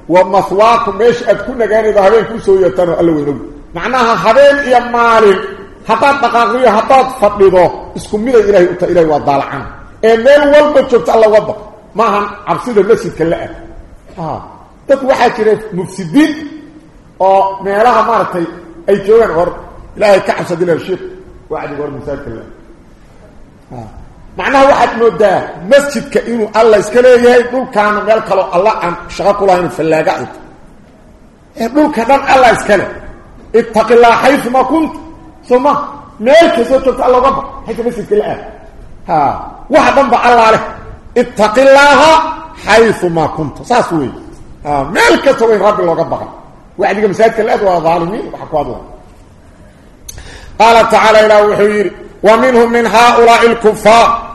ومثواكم مش أتكون نغاني ذا هبين كو سويتانو الله وينوغ معناها هبين إيا مالين حتى دقاقية حتى فضلده اسكم ميدا إلهي أتا إلهي وضالعان إيه ميل والبا جبت الله وضع ماهن عبسيد المسجد كلاء آه dad waxaa jira mufsidiin oo meelaha maaragtay ay joogaan hor ilaahay ka cabsadi la sheekh wacdiga war masaajidka la macnaha waxaad moodaa masjidka inuu alla iska leeyahay dhulkaana meel kaloo alla aan shaqo ku lahayn fallaaga ay ee dhulka dhan alla iska leh ittaqi llah xayuma kunta soma meel kastoo joogta alla uga ba xayta masjidka la aad ha waxa dhan ba allaa leh. Ittaqi llaaha xayuma kunta saas wey meel kasta wayn rabbi looga baqa wacdiga masaajidka la aad waa dhaalimiin waxa ku hadla qaala tacaala ilaah wuxuu yidhi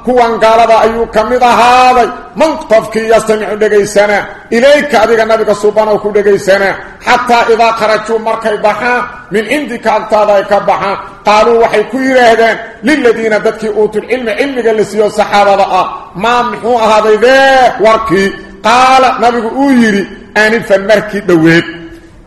كوان قالبا أيو كمد هذا من قفكي يستمع دقيسنا إليك أذيك النبي سبحانه وكو دقيسنا حتى إذا خرجوا مركي بحا من عندك أكتاذيك بحا قالوا وحي كيرهدان للذين ددك أوتوا العلم علم قلسيو الصحابة ما محو هذا ذا وركي قال نبي أويري آنفا مركي دويت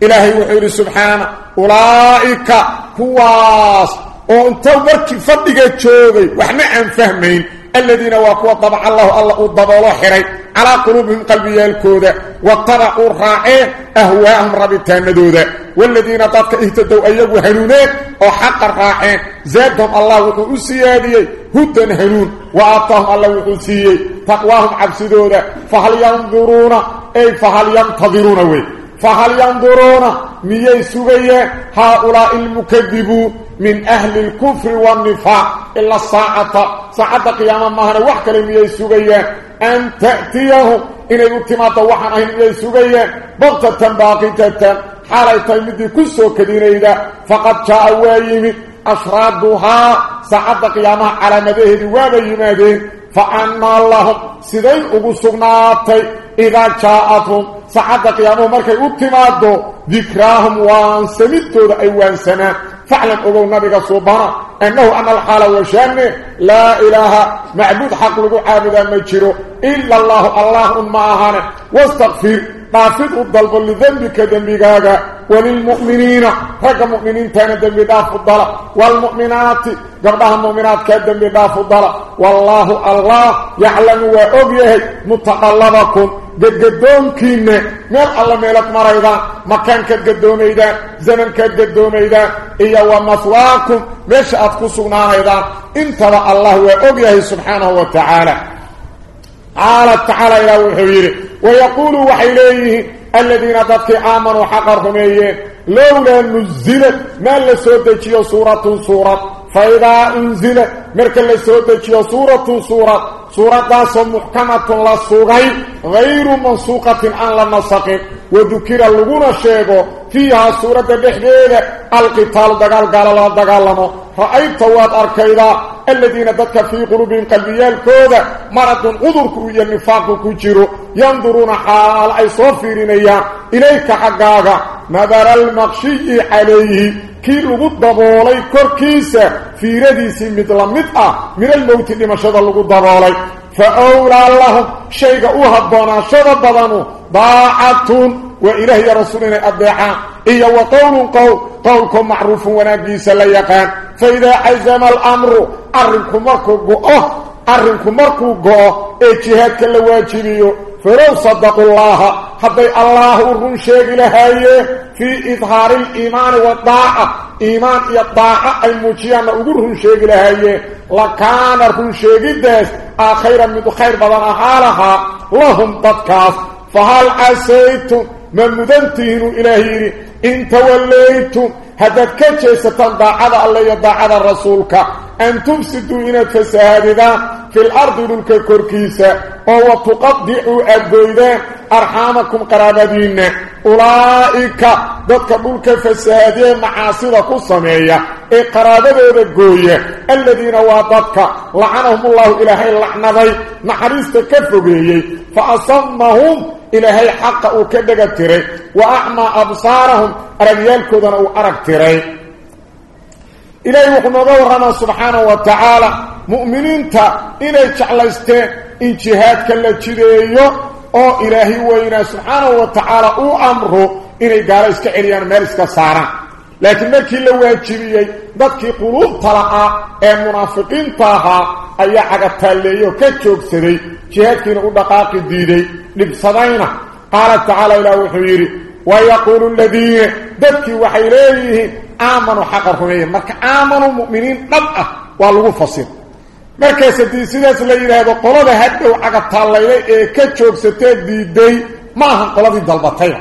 إلهي وحيري سبحانه أولئك كواس inta warkii fadhiga joogay waxna aan fahmayn. الذين واقوا طبع الله الله وضبوا حري على قلوبهم قلبي الكودة واتبعوا الرائع أهواهم ربي التامدودة والذين طفق اهتدوا أيوه أيب وحنونين وحق الرائع زادهم الله وقلوا سيادي هدى هنون وآطاهم الله وقلوا سيادي تقواهم عبسدودة فهل ينظرون؟ أي فهل ينتظرون وي؟ فهل ينظرون ميي سغيا هؤلاء المكذبون من أهل الكفر والنفاق. إلا الساعة ساعة قيامة مهنا وحكا ميي سغيا أن تأتيهم. إن يتمات وحن أهل ميي سغيا بغتة باقيتة حالة تلمدي كسو كدين إذا. فقد جاء أشرادها ساعة قيامة على مدهد وابيمادين فأنا اللهم سيدي أغسقناتي إذا جاءتهم ساعة قيامة مركي اتمادو ذكراهم وانسمتو ذا ايوان سنة فاعلم أبو نبي صبانا أنه أن الحال وشان لا إله معبود حق لقو عابدا مجره إلا الله. الله معهانا واستغفر. نافذ الضلب لذنبك ذنبك وللمؤمنين رقم مؤمنين. تانا ذنب داف الضلع. والمؤمنات قردها المؤمنات كذنب داف الضلع. والله الله يعلم وأبيه متقلبكم. قدقدونكين ميل الله ميلك مريضا مكان كدقدوميدا زمن كدقدوميدا إيا ومثواكم. ميش أتكسونا أيضا انتبع الله وأبيه سبحانه وتعالى. قال تعالى إلى وحيره ويقول وحيليه الذين ضدك آمنوا حقرهم إيه لولا نزلت ما لسودتي سورة سورة؟ فإذا أنزلت مركا لسودتي سورة سورة. سورة داس محكمة للسوغي غير منسوقة عن لنسق وذكر اللغون الشيخ فيها سورة بحديدة القتال دقال قال الله دقال رأيت واد أركيدا الذين ددك في قلوبهم قلبيال كودا مرض عذر كوية نفاق كجيرو ينظرون حال أي صوفيرين إليك حقاقا. نظر المغشي عليه. كي لغو دبولي كوركيسا في رديسي مثل مدأة من الموت لمشهد لغو دبولي فأولى لهم شيء أهدنا شد ضاعتون وإله رسولنا أبعا إيا وقول قول قولكم معروف ونبيس ليقان فإذا عزم الأمر أرنكم مركو قوه أرنكم مركو قوه إجهادك اللواجبيو فلو صدقوا الله حتى الله الرن شيء لهاي في إظهار الإيمان والطاعة. إيمان والطاعة المجيان أقرهم شيء لهاي. لكان الرن شيء داس آخيرا من خير بدن حالها لهم تدكاس فهل عسيتم من مدنتين إلهي إن توليتم هذا كجيسة داعة الله يداعة رسولك. أن تفسدوا إن فساددا في الأرض للك كركيسة وهو تقضعوا أدويدا أرحامكم قرابدين أولئك ذاتك للك فسادين معاصرة قصمية إي قرابدين الذين وادتك لعنهم الله إلهي اللعنة نحريست كفبيه فأصمهم إلهي حق وكدق تري وأعمى أبصارهم رجال كودن أو أرق تري إلهي وحنا دورنا سبحانه وتعالى مؤمنين تا إلهي جعلستين إن جهادك اللي أو إلهي وإنا سبحانه وتعالى أو أمره إني قال إسك عريان مالسك سارا لكن مركي لو واجبيي dadkii quluubta lahaa ee munaafiqiinta ahaa ayaa cagataaleeyo ka joogsaday jihaadkiina u dhaqaaqi diiday dhibsadayna. Qaala tacaala ilaah wuxuu yidhi wayaquulu aladiina dadkii waxay leeyihiin aamanuu xaqa rumeeyeen marka aamanuu mu'miniin dhab ah waa lagu fasir markaas haddii sidaas la yidhaahdo qolada hadhow cagataallayday ee ka joogsatee diiday ma ahan qoladii dalbatayba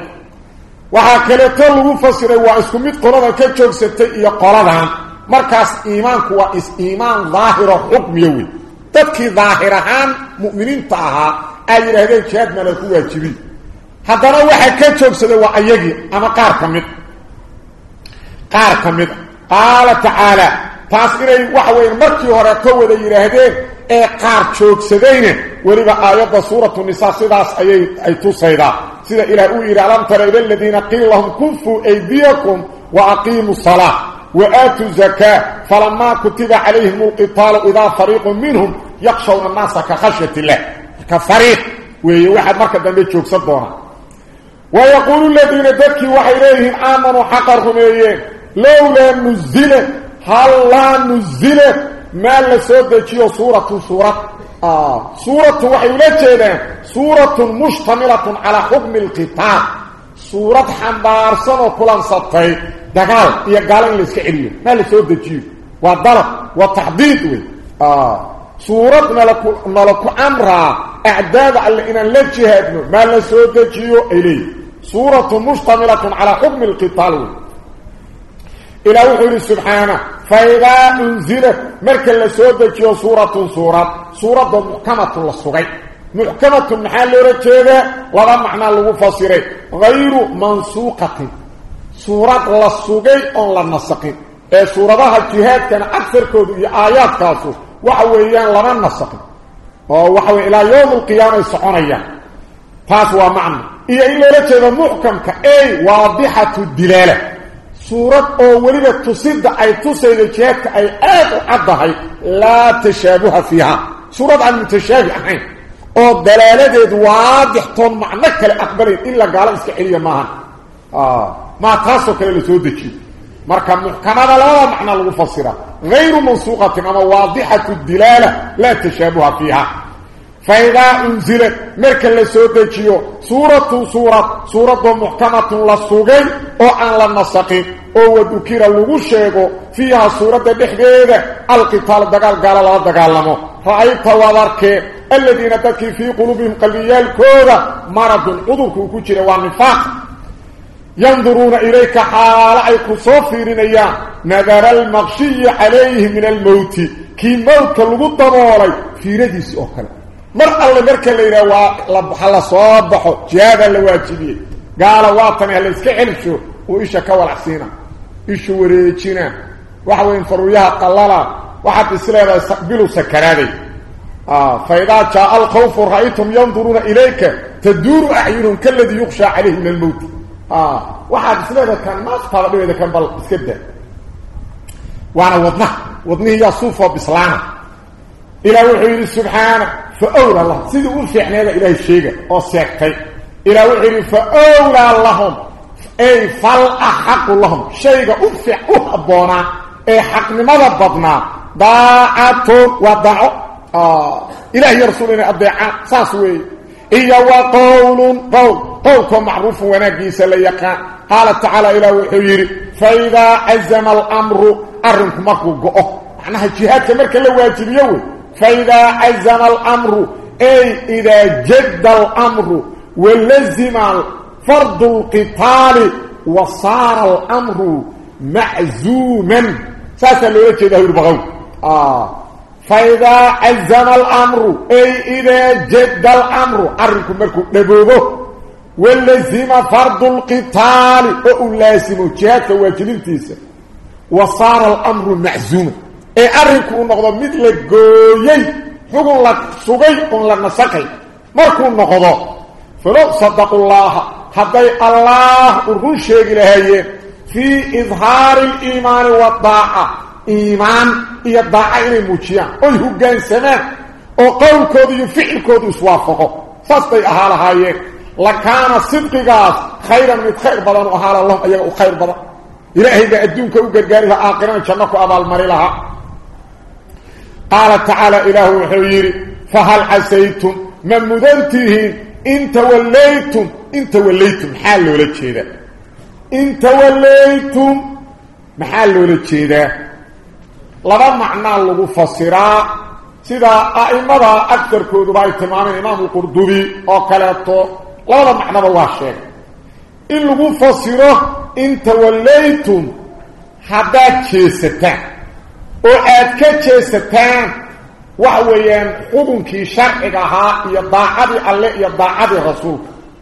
waxaa kaleeto lagu fasiray waa isku mid qolada ka joogsatay iyo qoladan markaas iimaanku waa is-iimaan daahiro xukmiya wey dadkii daahir ahaan mu'miniinta haddana waxa ka joogsaday waa ayagii ama qaar ka mid. Qaar ka mid. Qaala tacaala taas inay waxa markii hore ka wada yidhaahdeen ee qaar joogsadayna weliba aayadda suuratu nisaa sidaas ayay ay tusaydaa. Sida ilaah uu yidhi alam tara ila aladiina qiila lahum kufuu aydiyakum wa aqiimuu salaa wa aatuu zakaa falamaa kutiba calayhim alqitaalu idaa fariiqun minhum yakshawna annaasa ka khashyat illah marka fariiq weeye waxaad marka dambe joogsan doonaa aladiina dadkii waxay leeyihiin aamanuu xaqa rumeeyeen lowlaa nuzila hallaa nuzila maa la soo dejiyo suuratun suurad suuratun waxay ula jeedaan suuratun mushtamilatun calaa xukmi alqitaal suurad xambaarsan oo kulansatay dagaal iyo gaalo in la iska celiyo maa la soo dejiyo waa dalab waa taxdiid wey suurad nalaku nala ku amraa سورة مجتملة على حكم القتال. إلى وحول سبحانه فإذا انزلت ملك اللي سودك يو سورة سورة سورة محكمة للصغير محكمة من حال الرجال وضع معنى الوفاصرة غير منسوقة. سورة للصغير أو للنسق إيه سورة هذه الجهات كان أكثر كذلك آيات كاسو. وحوهيان للنسق وحوه إلى يوم القيامة الصحونية هذا معنى. إيا إلا لجيبا محكمك أي واضحة الدلالة سورة أولينة تصد أي تصد جيك أي آد عدها لا تشابه فيها سورة عن تشابه حين أو دلالة واضحة معنك الأكبرين إلا قال ما أه ما تاسوك اللي تودكي مركا محكمة لا معنى الغفصرة غير منصوغة أما واضحة الدلالة لا تشابه فيها فإذا أنزلت مركا لسودجيو سورة سورة سورة محكمة للسوغي أو أن للنسقين أو ذكر لغشيغو فيها سورة بحديدة القتال دقال قال الله دقالمو رأيت وذرك الذين تكي في قلوبهم قلبيال كورة مرض عذرك كجر والنفاق ينظرون إليك حال أيك صوفيرين أيام نظر المغشي عليه من الموت. كي موت لغضمولي في رديس أخرى مرحبا لبركة ليلة وحلا صباحو جهاد الواجبية قال واطن أهل اسكحل شو وإيش كوال حسينة إيش وريتشينة وحو ينفروا يها قلالة وحد السلالة استقبلوا سكرادي فإذا جاء الخوف رأيتم ينظرون إليك تدور أعينهم كالذي يخشى عليه من الموت وحد السلالة كان ما تطالبه إذا كان بالسكدة وأنا وضنه وضنه يصوفه بسلامه إلى وحيد سبحانه فأولى الله. سيدي أفعني هذا إلهي الشيء أو سيكتي إلى وحيري فأولى لهم. أي فالأحق لهم. شيء أفع أحبونا أي حق لماذا بدنا ضاعة وضعوا آه. إلهي رسولنا الضيعان ساسوي إيا وقول. قول. قولكم معروف ونقيس ليقان قال تعالى إلى وحيري فإذا عزم الأمر. أرنكم أخوة معناها الجهاد كمركا لواجب يوي. فإذا عزم الأمر أي إذا جد الأمر ولزم فرض القتال وصار الأمر معزوما. ساسا لو يجده البغو آه. فإذا عزم الأمر أي إذا جد الأمر أركم مركم نبوغه ولزم فرض القتال أولاسم جهات واجلبتيسا وصار الأمر معزوما. Ee arrinku uu noqdo mid la gooyey xugun la sugay oon la nasaqay markuu noqdo falow sadaqu llaaha hadday allaah u run sheegi lahaayeen fii idhaari aliimaani waddaaca iimaan iyo daaca inay muujiyaan oy hoggaansamaan oo qowlkooda iyo ficilkoodu iswaafaqo saas bay ahaa lahaayeen lakaana sidqigaas khayran mid khayr badan u ahaala lahum ayaga u khayr badan ilaahay baa adduunka u gargaari lahaa aakhirana janno ku abaalmari lahaa قال تعالى إله وحيري فهل عسيتم؟ من مدنته انت وليتم انت وليتم حال ولجيدا انت وليتم محل ولجيدا لما معنى لو فسرا. سدا آئمة أكثر كود باي تمام إمام القرطبي أو كلاتو. لما معنى واشه إن لو فسره انت وليتم حدا كيستان وحاد كتشي ستان وحويان قدنكي شرقك ها يضاعبي الله يضاعبي رسول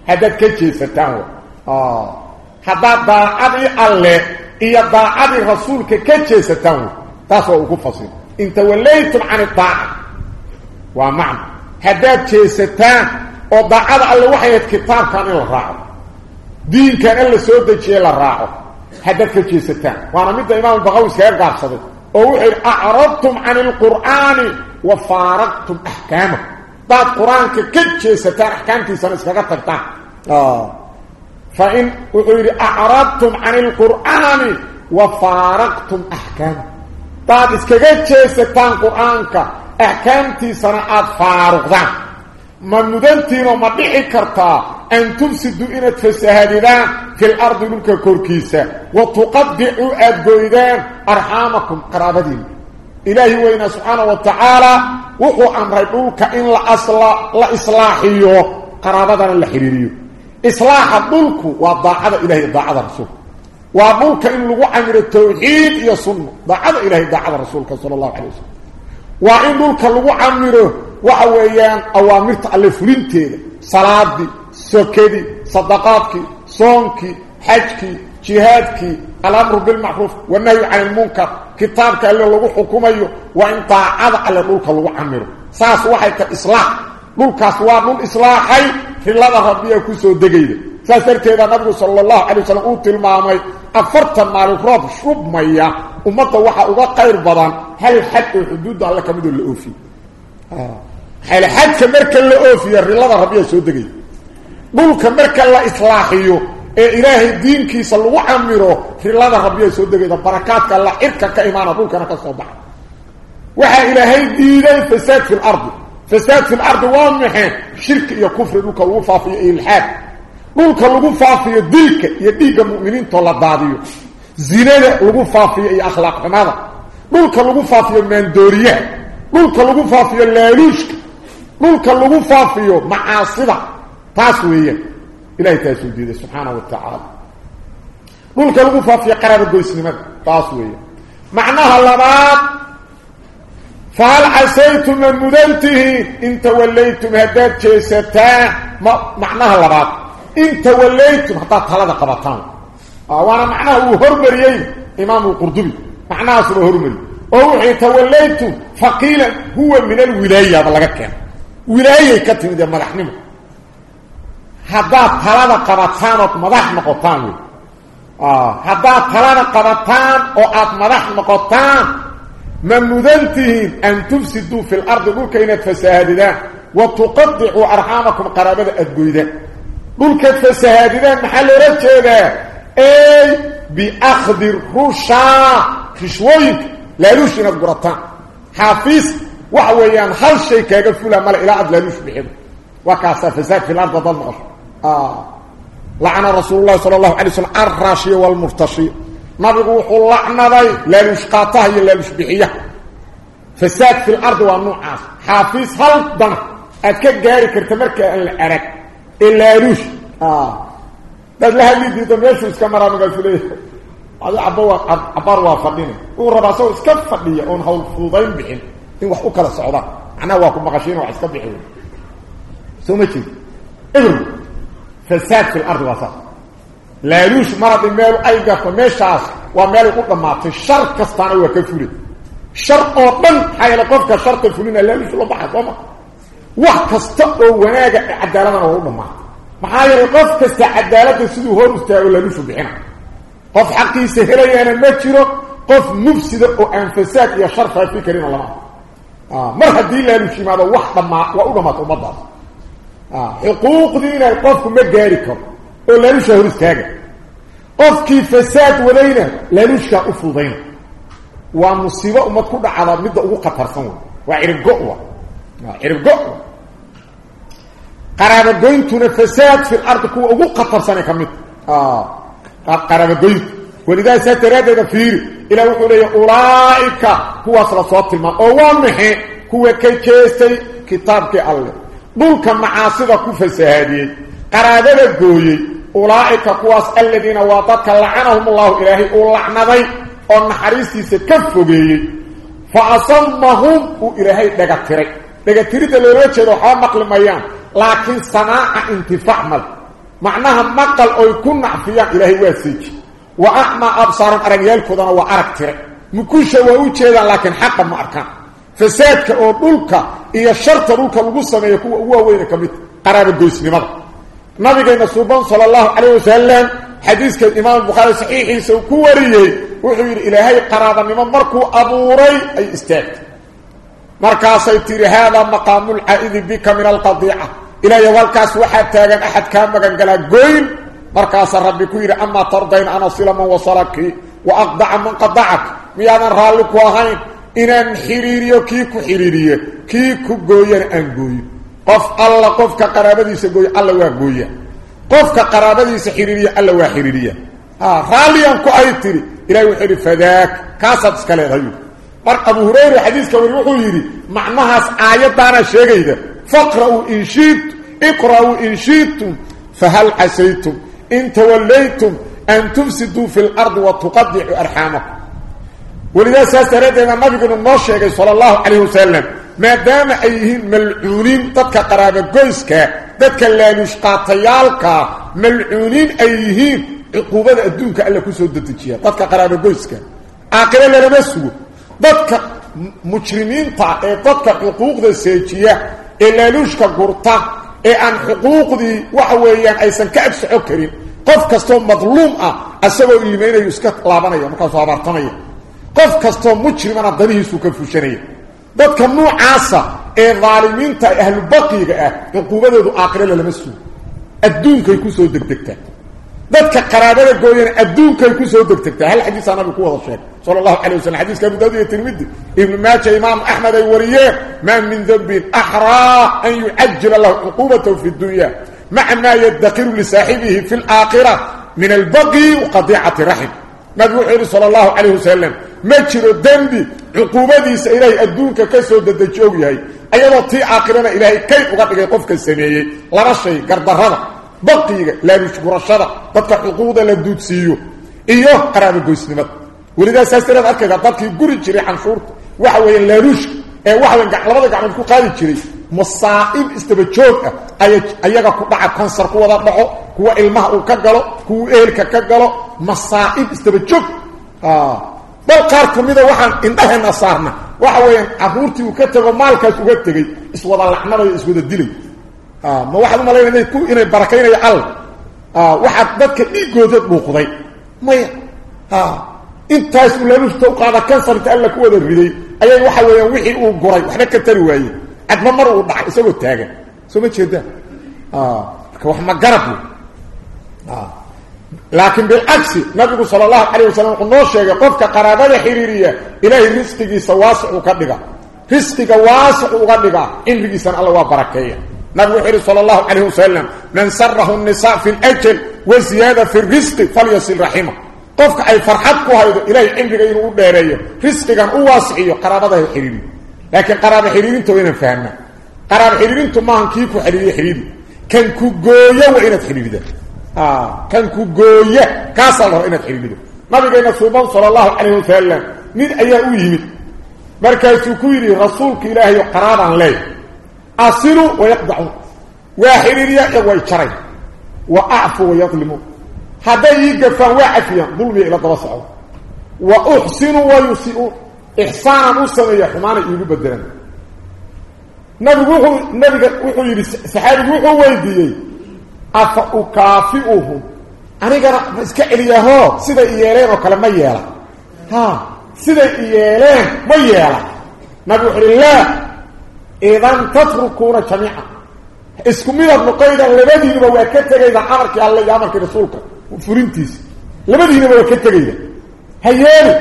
هذا كتشي ستان آه. هذا ضاعبي الله يضاعبي رسول كتشي ستان تاسو وكفصي إنت وليتم عن الضاع ومعنى. هذا كتشي ستان وضاعب الله وحيد كتاب كان الرعب. دين كان اللي سودة جيل الرعب. هذا كتشي ستان وأنا مدى إمام البغوي سيارقى صديق اوحر أعرضتم عن القرآن وفارقتم أحكامه. بعد قرآن كتشي ستار احكامك سنسكتر تاه فإن اوحر أعرضتم عن القرآن وفارقتم أحكامه. بعد اسكتشي ستان قرآنك احكامك سنعاد فارغ ذا من ندنتين ومدعي كرتاه أن تمسدوا إنا تفسهدنا في الأرض منك كوركيسة. وتقضعوا أدويدان أرحامكم قرابدين إلهي وإنا سبحانه وتعالى وقو أمردوك إن قرابة قرابدنا الحريريو إصلاح الملك وضع هذا إلهي ضع هذا رسول. وملك إن لغو أمر التوحيد يصن ضع هذا إلهي ضع هذا رسولك صلى الله عليه وسلم. وإن ملك لغو أمره وعويان أوامر تألف لنتين صلاة دي. Sokadii sadaqaadkii soonkii xajkii jihaadkii alamru bilmacruuf wanahyu cani ilmunkar kitaabka alle lagu xukumayo waa in daacada alle dhulka lagu camiro. Saas waxay ka islaax. Dhulkaas waa dhul islaaxay rilada rabbiya ku soo degayda. Saas darteeda nabigu sala allahu calay wasalam uu tilmaamay afartan maalin roob shubmaya ummadda waxaa uga qayr badan hal xad oo xuduudda alle ka midoo la oofiye hal xadka marka la oofiya rilada rabbiya soo degaya dhulka marka la islaaxiyo ee ilaahay diinkiisa lagu camiro rilada rabbiya soo degayda barakaadka alla cirka ka imaana dhulkana ka soo baxa waxaa ilaahay diiday fasaad fi lardi fasaad fi lardi waa maxay shirki iyo kufri dhulka lagu faafiyo iyo ilxaad dhulka lagu faafiyo dilka iyo dhiigga mu'miniintoo la daadiyo zinada lagu faafiyo iyo akhlaaq xumada dhulka lagu faafiyo maandooriyaha dhulka lagu faafiyo laaluushka dhulka lagu faafiyo macaasida تاسويه إلى تاسوديد سبحانه وتعالى ملك الغفا في قرار الدوسنم تاسويه معناها لبات فهل عسيتم من مدلته ان توليتم هدات جيستا معناها لبات ان توليتم حتى تلد قبطان وانا معناه هربريين امام القردبي معناه سر هربري اوحي توليتم فقيلا هو من الولاية بلغة كان ولاية كتن دي مرحنمه حداد طلاد قبطان أو مدح مقطان. آه، حداد طلاد قبطان أو مدح من ممنودنتهم أن تفسدوا في الأرض بلك إن تفسهادنا وتقطعوا أرحامكم قرابة أدويدا بلك تفسهادنا محل رجل أي بأخذ الرشا في شويك لا يوشنا القرطان. حافظ وحويا حل شيء كيقول فلا ملع لا يوش بحب وكاسا فساك في الأرض ضل مغشب آه. لعن رسول الله صلى الله عليه وسلم الراشي والمرتشي. ما نبغو لعن ذي لا يشقاطه إلا يشبحيه فساد في الأرض والنوعات حافظ هلط دنه أكيد جاري كرتمرك العرق إلا يروش آه. بس لها ميد يدوم يشو اسكامرا مغفليه هذا عبوة عبار وفرديني وربع سوء اسكام فرديه ون هول فوضين بحين. إن وحوك للصعودات أنا واكم مغشين وعسكام بحين. سومتي ابرو فساد في الأرض وفاق لا يوجد مرض ماله أي قفة ماشاس وماله قد ما في شرق الصاني وكفوري شرق وطن حيال قفك شرق الفلين لا يوجد الله بحث وما. وقت استقعوا وناجع. عدالنا وهو ما. محايل قفك استعدالات السيد وهو مستعوا لا يوجد بحنا. قف حقي سهلي أنا ماتشيرو قف مفسد وأنفساك يا شرق فيك لنا الله. آه، مرحب دي لا يوجد ما هذا وحد ما وقد ما تقوم بضع آه. حقوق دينا القفك ما جاركم ولا مش هرس كاجة قفكي فساد ولينا لا مش هأفضين ومصيبة ما تكون على مدى أوقة ترسون وعرف قوة. عرف قوة. قرار الدين تنفسات في الأرض كو أوقة ترسون كمت آه. قرار الدين ولذا سترد دفير إلى وقل أولئك. هو أصل صوت الماء. أولمه هو كي تشيستي كتابك الله. وحولي اولئك هو اصل صوت الماء أو ومحي هو كيكيستي كتابك الله دولك معاصده كفسهادي قرادده غويي أولئك كواس الذين واطك لعنهم الله إلهي. ولعنضي أو نحريستيسه كفوغي فأصمهم إلهي دغتري دغتري لولا جيدو خا مقل ميان. لكن سماع انتفاع مل. معناها مقل أو يكون نعفيا إلهي واسيج. واعمى ابصار ارجيالكودنا وأركتري. مكوشة ووجهدا لكن حق ما اركان فسادك أو دولك هي شرط دولك لو سميه كو هو وين كميت قرار الدوسنيما نبي صلى الله عليه وسلم حديث كالإمام البخاري صحيح يسو كوريه وحير إلى هاي قرادة مما مركو أبوري أي استاد مركا سيطير هذا مقام العائد بك من القضيعة إلى يوالك سوحة تاغن أحد كامبا قلاء قويل مركا سرب كوير أما ترضين أنا صلما وصلك وأقضع من قضعك ميانا رالك وهين inaan xiriiriyo kii ku xiriiriye kii ku gooyan aan gooyo qof alla qofka qaraabadiisa gooyo alla waa gooya qofka qaraabadiisa xiriiriya alla waa xiriiriya ha raaliyan ku ay tiri ilaahay wuxuu yidhi fadaak kaasaad iska leedahay mar abu hurayra xadiiska wari wuxuu yidhi macnahaas aayadaana sheegayda faqra'uu in shiitum iqra'uu in shiitum fahal casaytum in tawallaytum an tufsiduu fi lardi wa tuqadicuu arxaamakum welidaa saas daraaddeedna nabiguna noo sheegay sala allahu calayh wasalam maadaama ay yihiin malcuuniin dadka qaraabogoyska dadka laanushqaatayaalka malcuuniin ay yihiin cuquubada adduunka alla ku soo dedejiya dadka qaraabogoyska aaqiro lalama sugo. Dadka mujrimiinta ee dadka xuquuqda seejiya ee laaluushka gurta ee aan xuquuqdii waxa weeyaan aysan ka ag soco karin qof kastoo madluum ah asagoo ilmaynayu iska laabanaya markaasuu abaartamaya qof kastoo mujrimana danihiisu ka fushanaya dadka nuucaasa ee dhaalimiinta ahlu baqiga ah cuquubadoodu aakhirada lama sugo. Adduunkay ku soo degdegtaa dadka qaraabada gooyana adduunkay ku soo degdegtaa hal xadiis aa nabigu ku wada sheegay. Sala allahu calay wasalam xadiiska abu daawud iyo tirmidi ibnu maaja imaam axmed ay wariyeen maa min dembin axraa an yucajila lahu cuquubatahu fi dunya maca maa yadakiru lisaaxibihi fi alaakhira min albaqi waqadiicati raxim nabigu wuxuu yidhi sala allahu calayh wasalam ma jiro dembi cuquubadiisa ilaahay adduunka ka soo dedeji yahay ayadoo tii aakhirana ilaahay kayd uga dhigay qofka sameeyey laba shay gardarrada baqiga laalushgurashada dadka xuquuqda la duudsiiyo iyo qaraabogoysnimada welidaa saas dareed arkayda dadkii guri jiray canshuurta waxa weeye laaluushka ee waxa labada gacmood ku qaadi jiray masaa'ib istaba joog ah ay ayaga ku dhaca kansar ku wada dhaco kuwa ilmaha uu ka galo kuwa eelka ka galo masaa'ib istaba joog bal qaar kamida waxaan indhaheena saarna waxa weeyaan caruurtii uu ka tago maalkaas uga tegey iswada lacnadayo iswada dilay. Ma waxaad u malaynaya ku inay barakaynayo alla waxaad dadka dhiigooda dhuuqday maya intaas uu laaluushta u qaada kansar inta alla ku wada riday ayay waxa weeyaan wixii uu guray waxba ka tari waaye. Adma mar uu dhacay isagoo taagan. Soo ma jeedaan marka wax ma garab لكن بالعكس نبي صلى الله عليه وسلم قلنا الشيء قفك قرابة حريرية. إلهي رزقك سواسع وكبقى رزقك واسع وكبقى إن رجيسان الله وبركية. نبي صلى الله عليه وسلم من سره النساء في الأجل وزيادة في الرزق فليسل رحمه. قفك أي فرحتك هذا إلهي إن رجيسان الله وبركية رزقك واسعية قرابة حريرية لكن قرابة حريرية انتو وين فهمنا. قرابة حريرية انتو ما هنكيكو حريرية حريرية كان كو قوية وعينة حريرية kan ku gooya kaasaa la raba inaad xiriirido nabigeena suuban sala allahu calayh wasalam nin ayaa u yimid markaasuu ku yidhi rasuulka ilaahayo qaraabaan leey asilu wayaqdacuun waa xiriiriya iyo way jaray wa acfu wayadlimuun hadday ii gafaan waa cafiyaan dulmiya ila daba socdo wa uxsinu wayusiuun ixsaanan أفا أكافئهم أني قال إسكا إليهو سيدا إيالين وكلا ما يالا. ها. سيدا إيالين ما يالا. نبو حر الله. إذن تتركون شميعا إسكم إذا ابن قيدا لبدهن بواكتك إذا عمرك الله يعمرك رسولك. وفرنتيس. لبدهن بواكتك إذا هيالي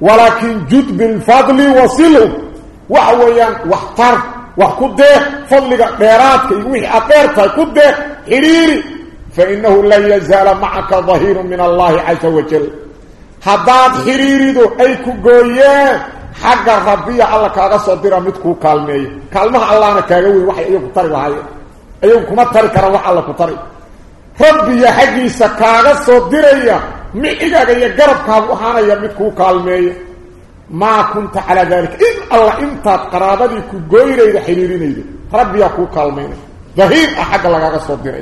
ولكن جد بالفضل وصله. وحويا واحتر. وحكده. فضلك بيراتك. يقول إحبارتك كده xidhiiri fainahu lan yazaala macaka dahiiru min allahi caza wajal haddaad xiriirido ay ku gooyeen xagga rabbiya alla kaaga soo dira mid kuu kaalmeeya kaalmaha allahna kaaga weyn waxay iyagu tari lahaayeen iyagu kuma tari karaan wax alla ku tari rabbiya xaggiisa kaaga soo diraya micigaaga iyo garabkaagu ahaanaya mid kuu kaalmeeya maa kunta calaa daalika in alla ظهير أحد الله قصدر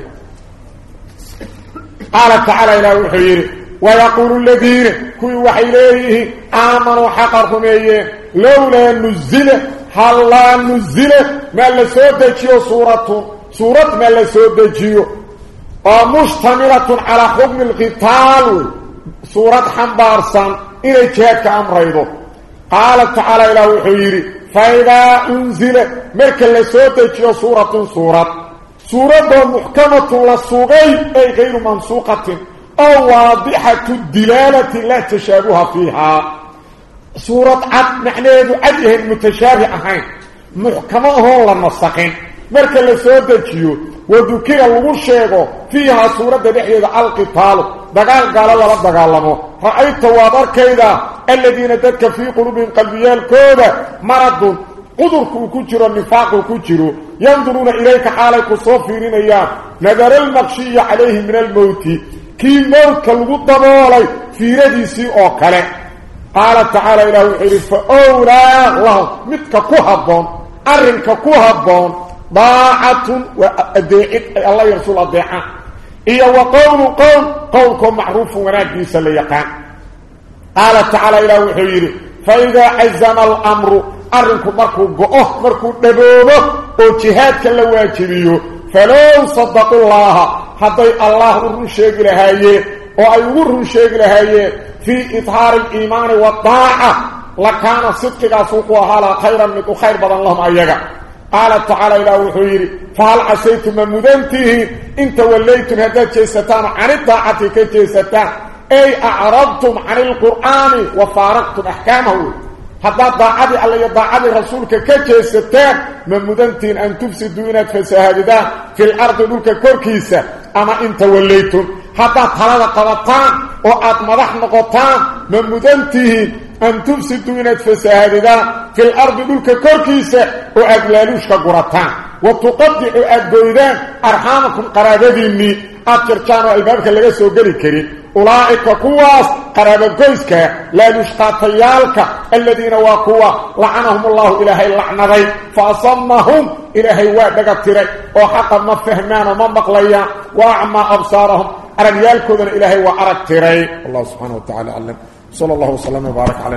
قال تعالى إلى الحبير ويقول الذين كي وحي إليه آمنوا حقرهم إيه؟ لولا نزل هل لا نزل؟ ما اللي سودجيه سورة سورة ما اللي سودجيه ومجتمرة على خبن القتال سورة حنبارسان إلى جهك أمريضه قال تعالى إلى الحبير فإذا أنزل ملك اللي سودجيه سورة سورة سورة محكمة لسوغي أي غير منسوقة أو واضحة الدلالة لا تشابه فيها. سورة عد نحن يدعيها المتشابهة محكمة هون لنصقين سورة لسوغة جيو ودوكير الوشيغو فيها سورة بحية القتال. دقال قال الله دقال الله رأيت وابر كيدا. الذين تك في قلوب قلبيان كودا مرضون. قدر كوكجر النفاق كوكجر ينظرون إليك حالك صوفيرين أيام نظر المقشي عليه من الموت. كي موت القدر والي في رديسي أوكال قال تعالى إله الحرف فأولا الله. متك كهبون. أرنك كهبون. ضاعة وأدعيك الله يرسل الضيعه إيا وقول قول قولكم معروف ونادي سليقان قال تعالى إله الحرف فإذا عزم الأمر arrinku markuu go-o markuu dhaboobo oo jihaadka la waajibiyo falow sadaqu llaaha hadday allah u run sheegi lahaayeen oo ay ugu run sheegi lahaayeen fii idhaari aliimaani waddaaca lakaana sidqigaas wuxuu ahaa laha khayran mid u khayr badan lahum ayaga qaala tacaala ilaah wuxuu yidhi fahal casaytum ma mudantihiin in tawallaytum haddaad jeesataan cani daacati ka jeesataan ay acradtum cani هذا ضاعب الله يضاعب رسولك كجيستان من مدنتين أن تفسدوا إنك فسهددا في الأرض دولك كوركيسة أما إنت وليتم هذا طلب قبطان وأطمرح نقطان من مدنتين أن تفسدوا إنك فسهددا في الأرض دولك كوركيسة وأقلالوش كقرطان وتقضع أدويدان أرحامكم قرابة ديني أترشان وعبابك اللي يسوقني كريم أولئك كواس قرب قيسك لا يشتاطيالك الذين وقوا لعنهم الله إلهي اللعنبي فأصمهم إلهي وعدك التري وحقا ما فهمان ومن بقليا وأعمى أبصارهم أرميالك ذن إلهي وعرك التري الله سبحانه وتعالى علم. صلى الله وسلم وبارك عليه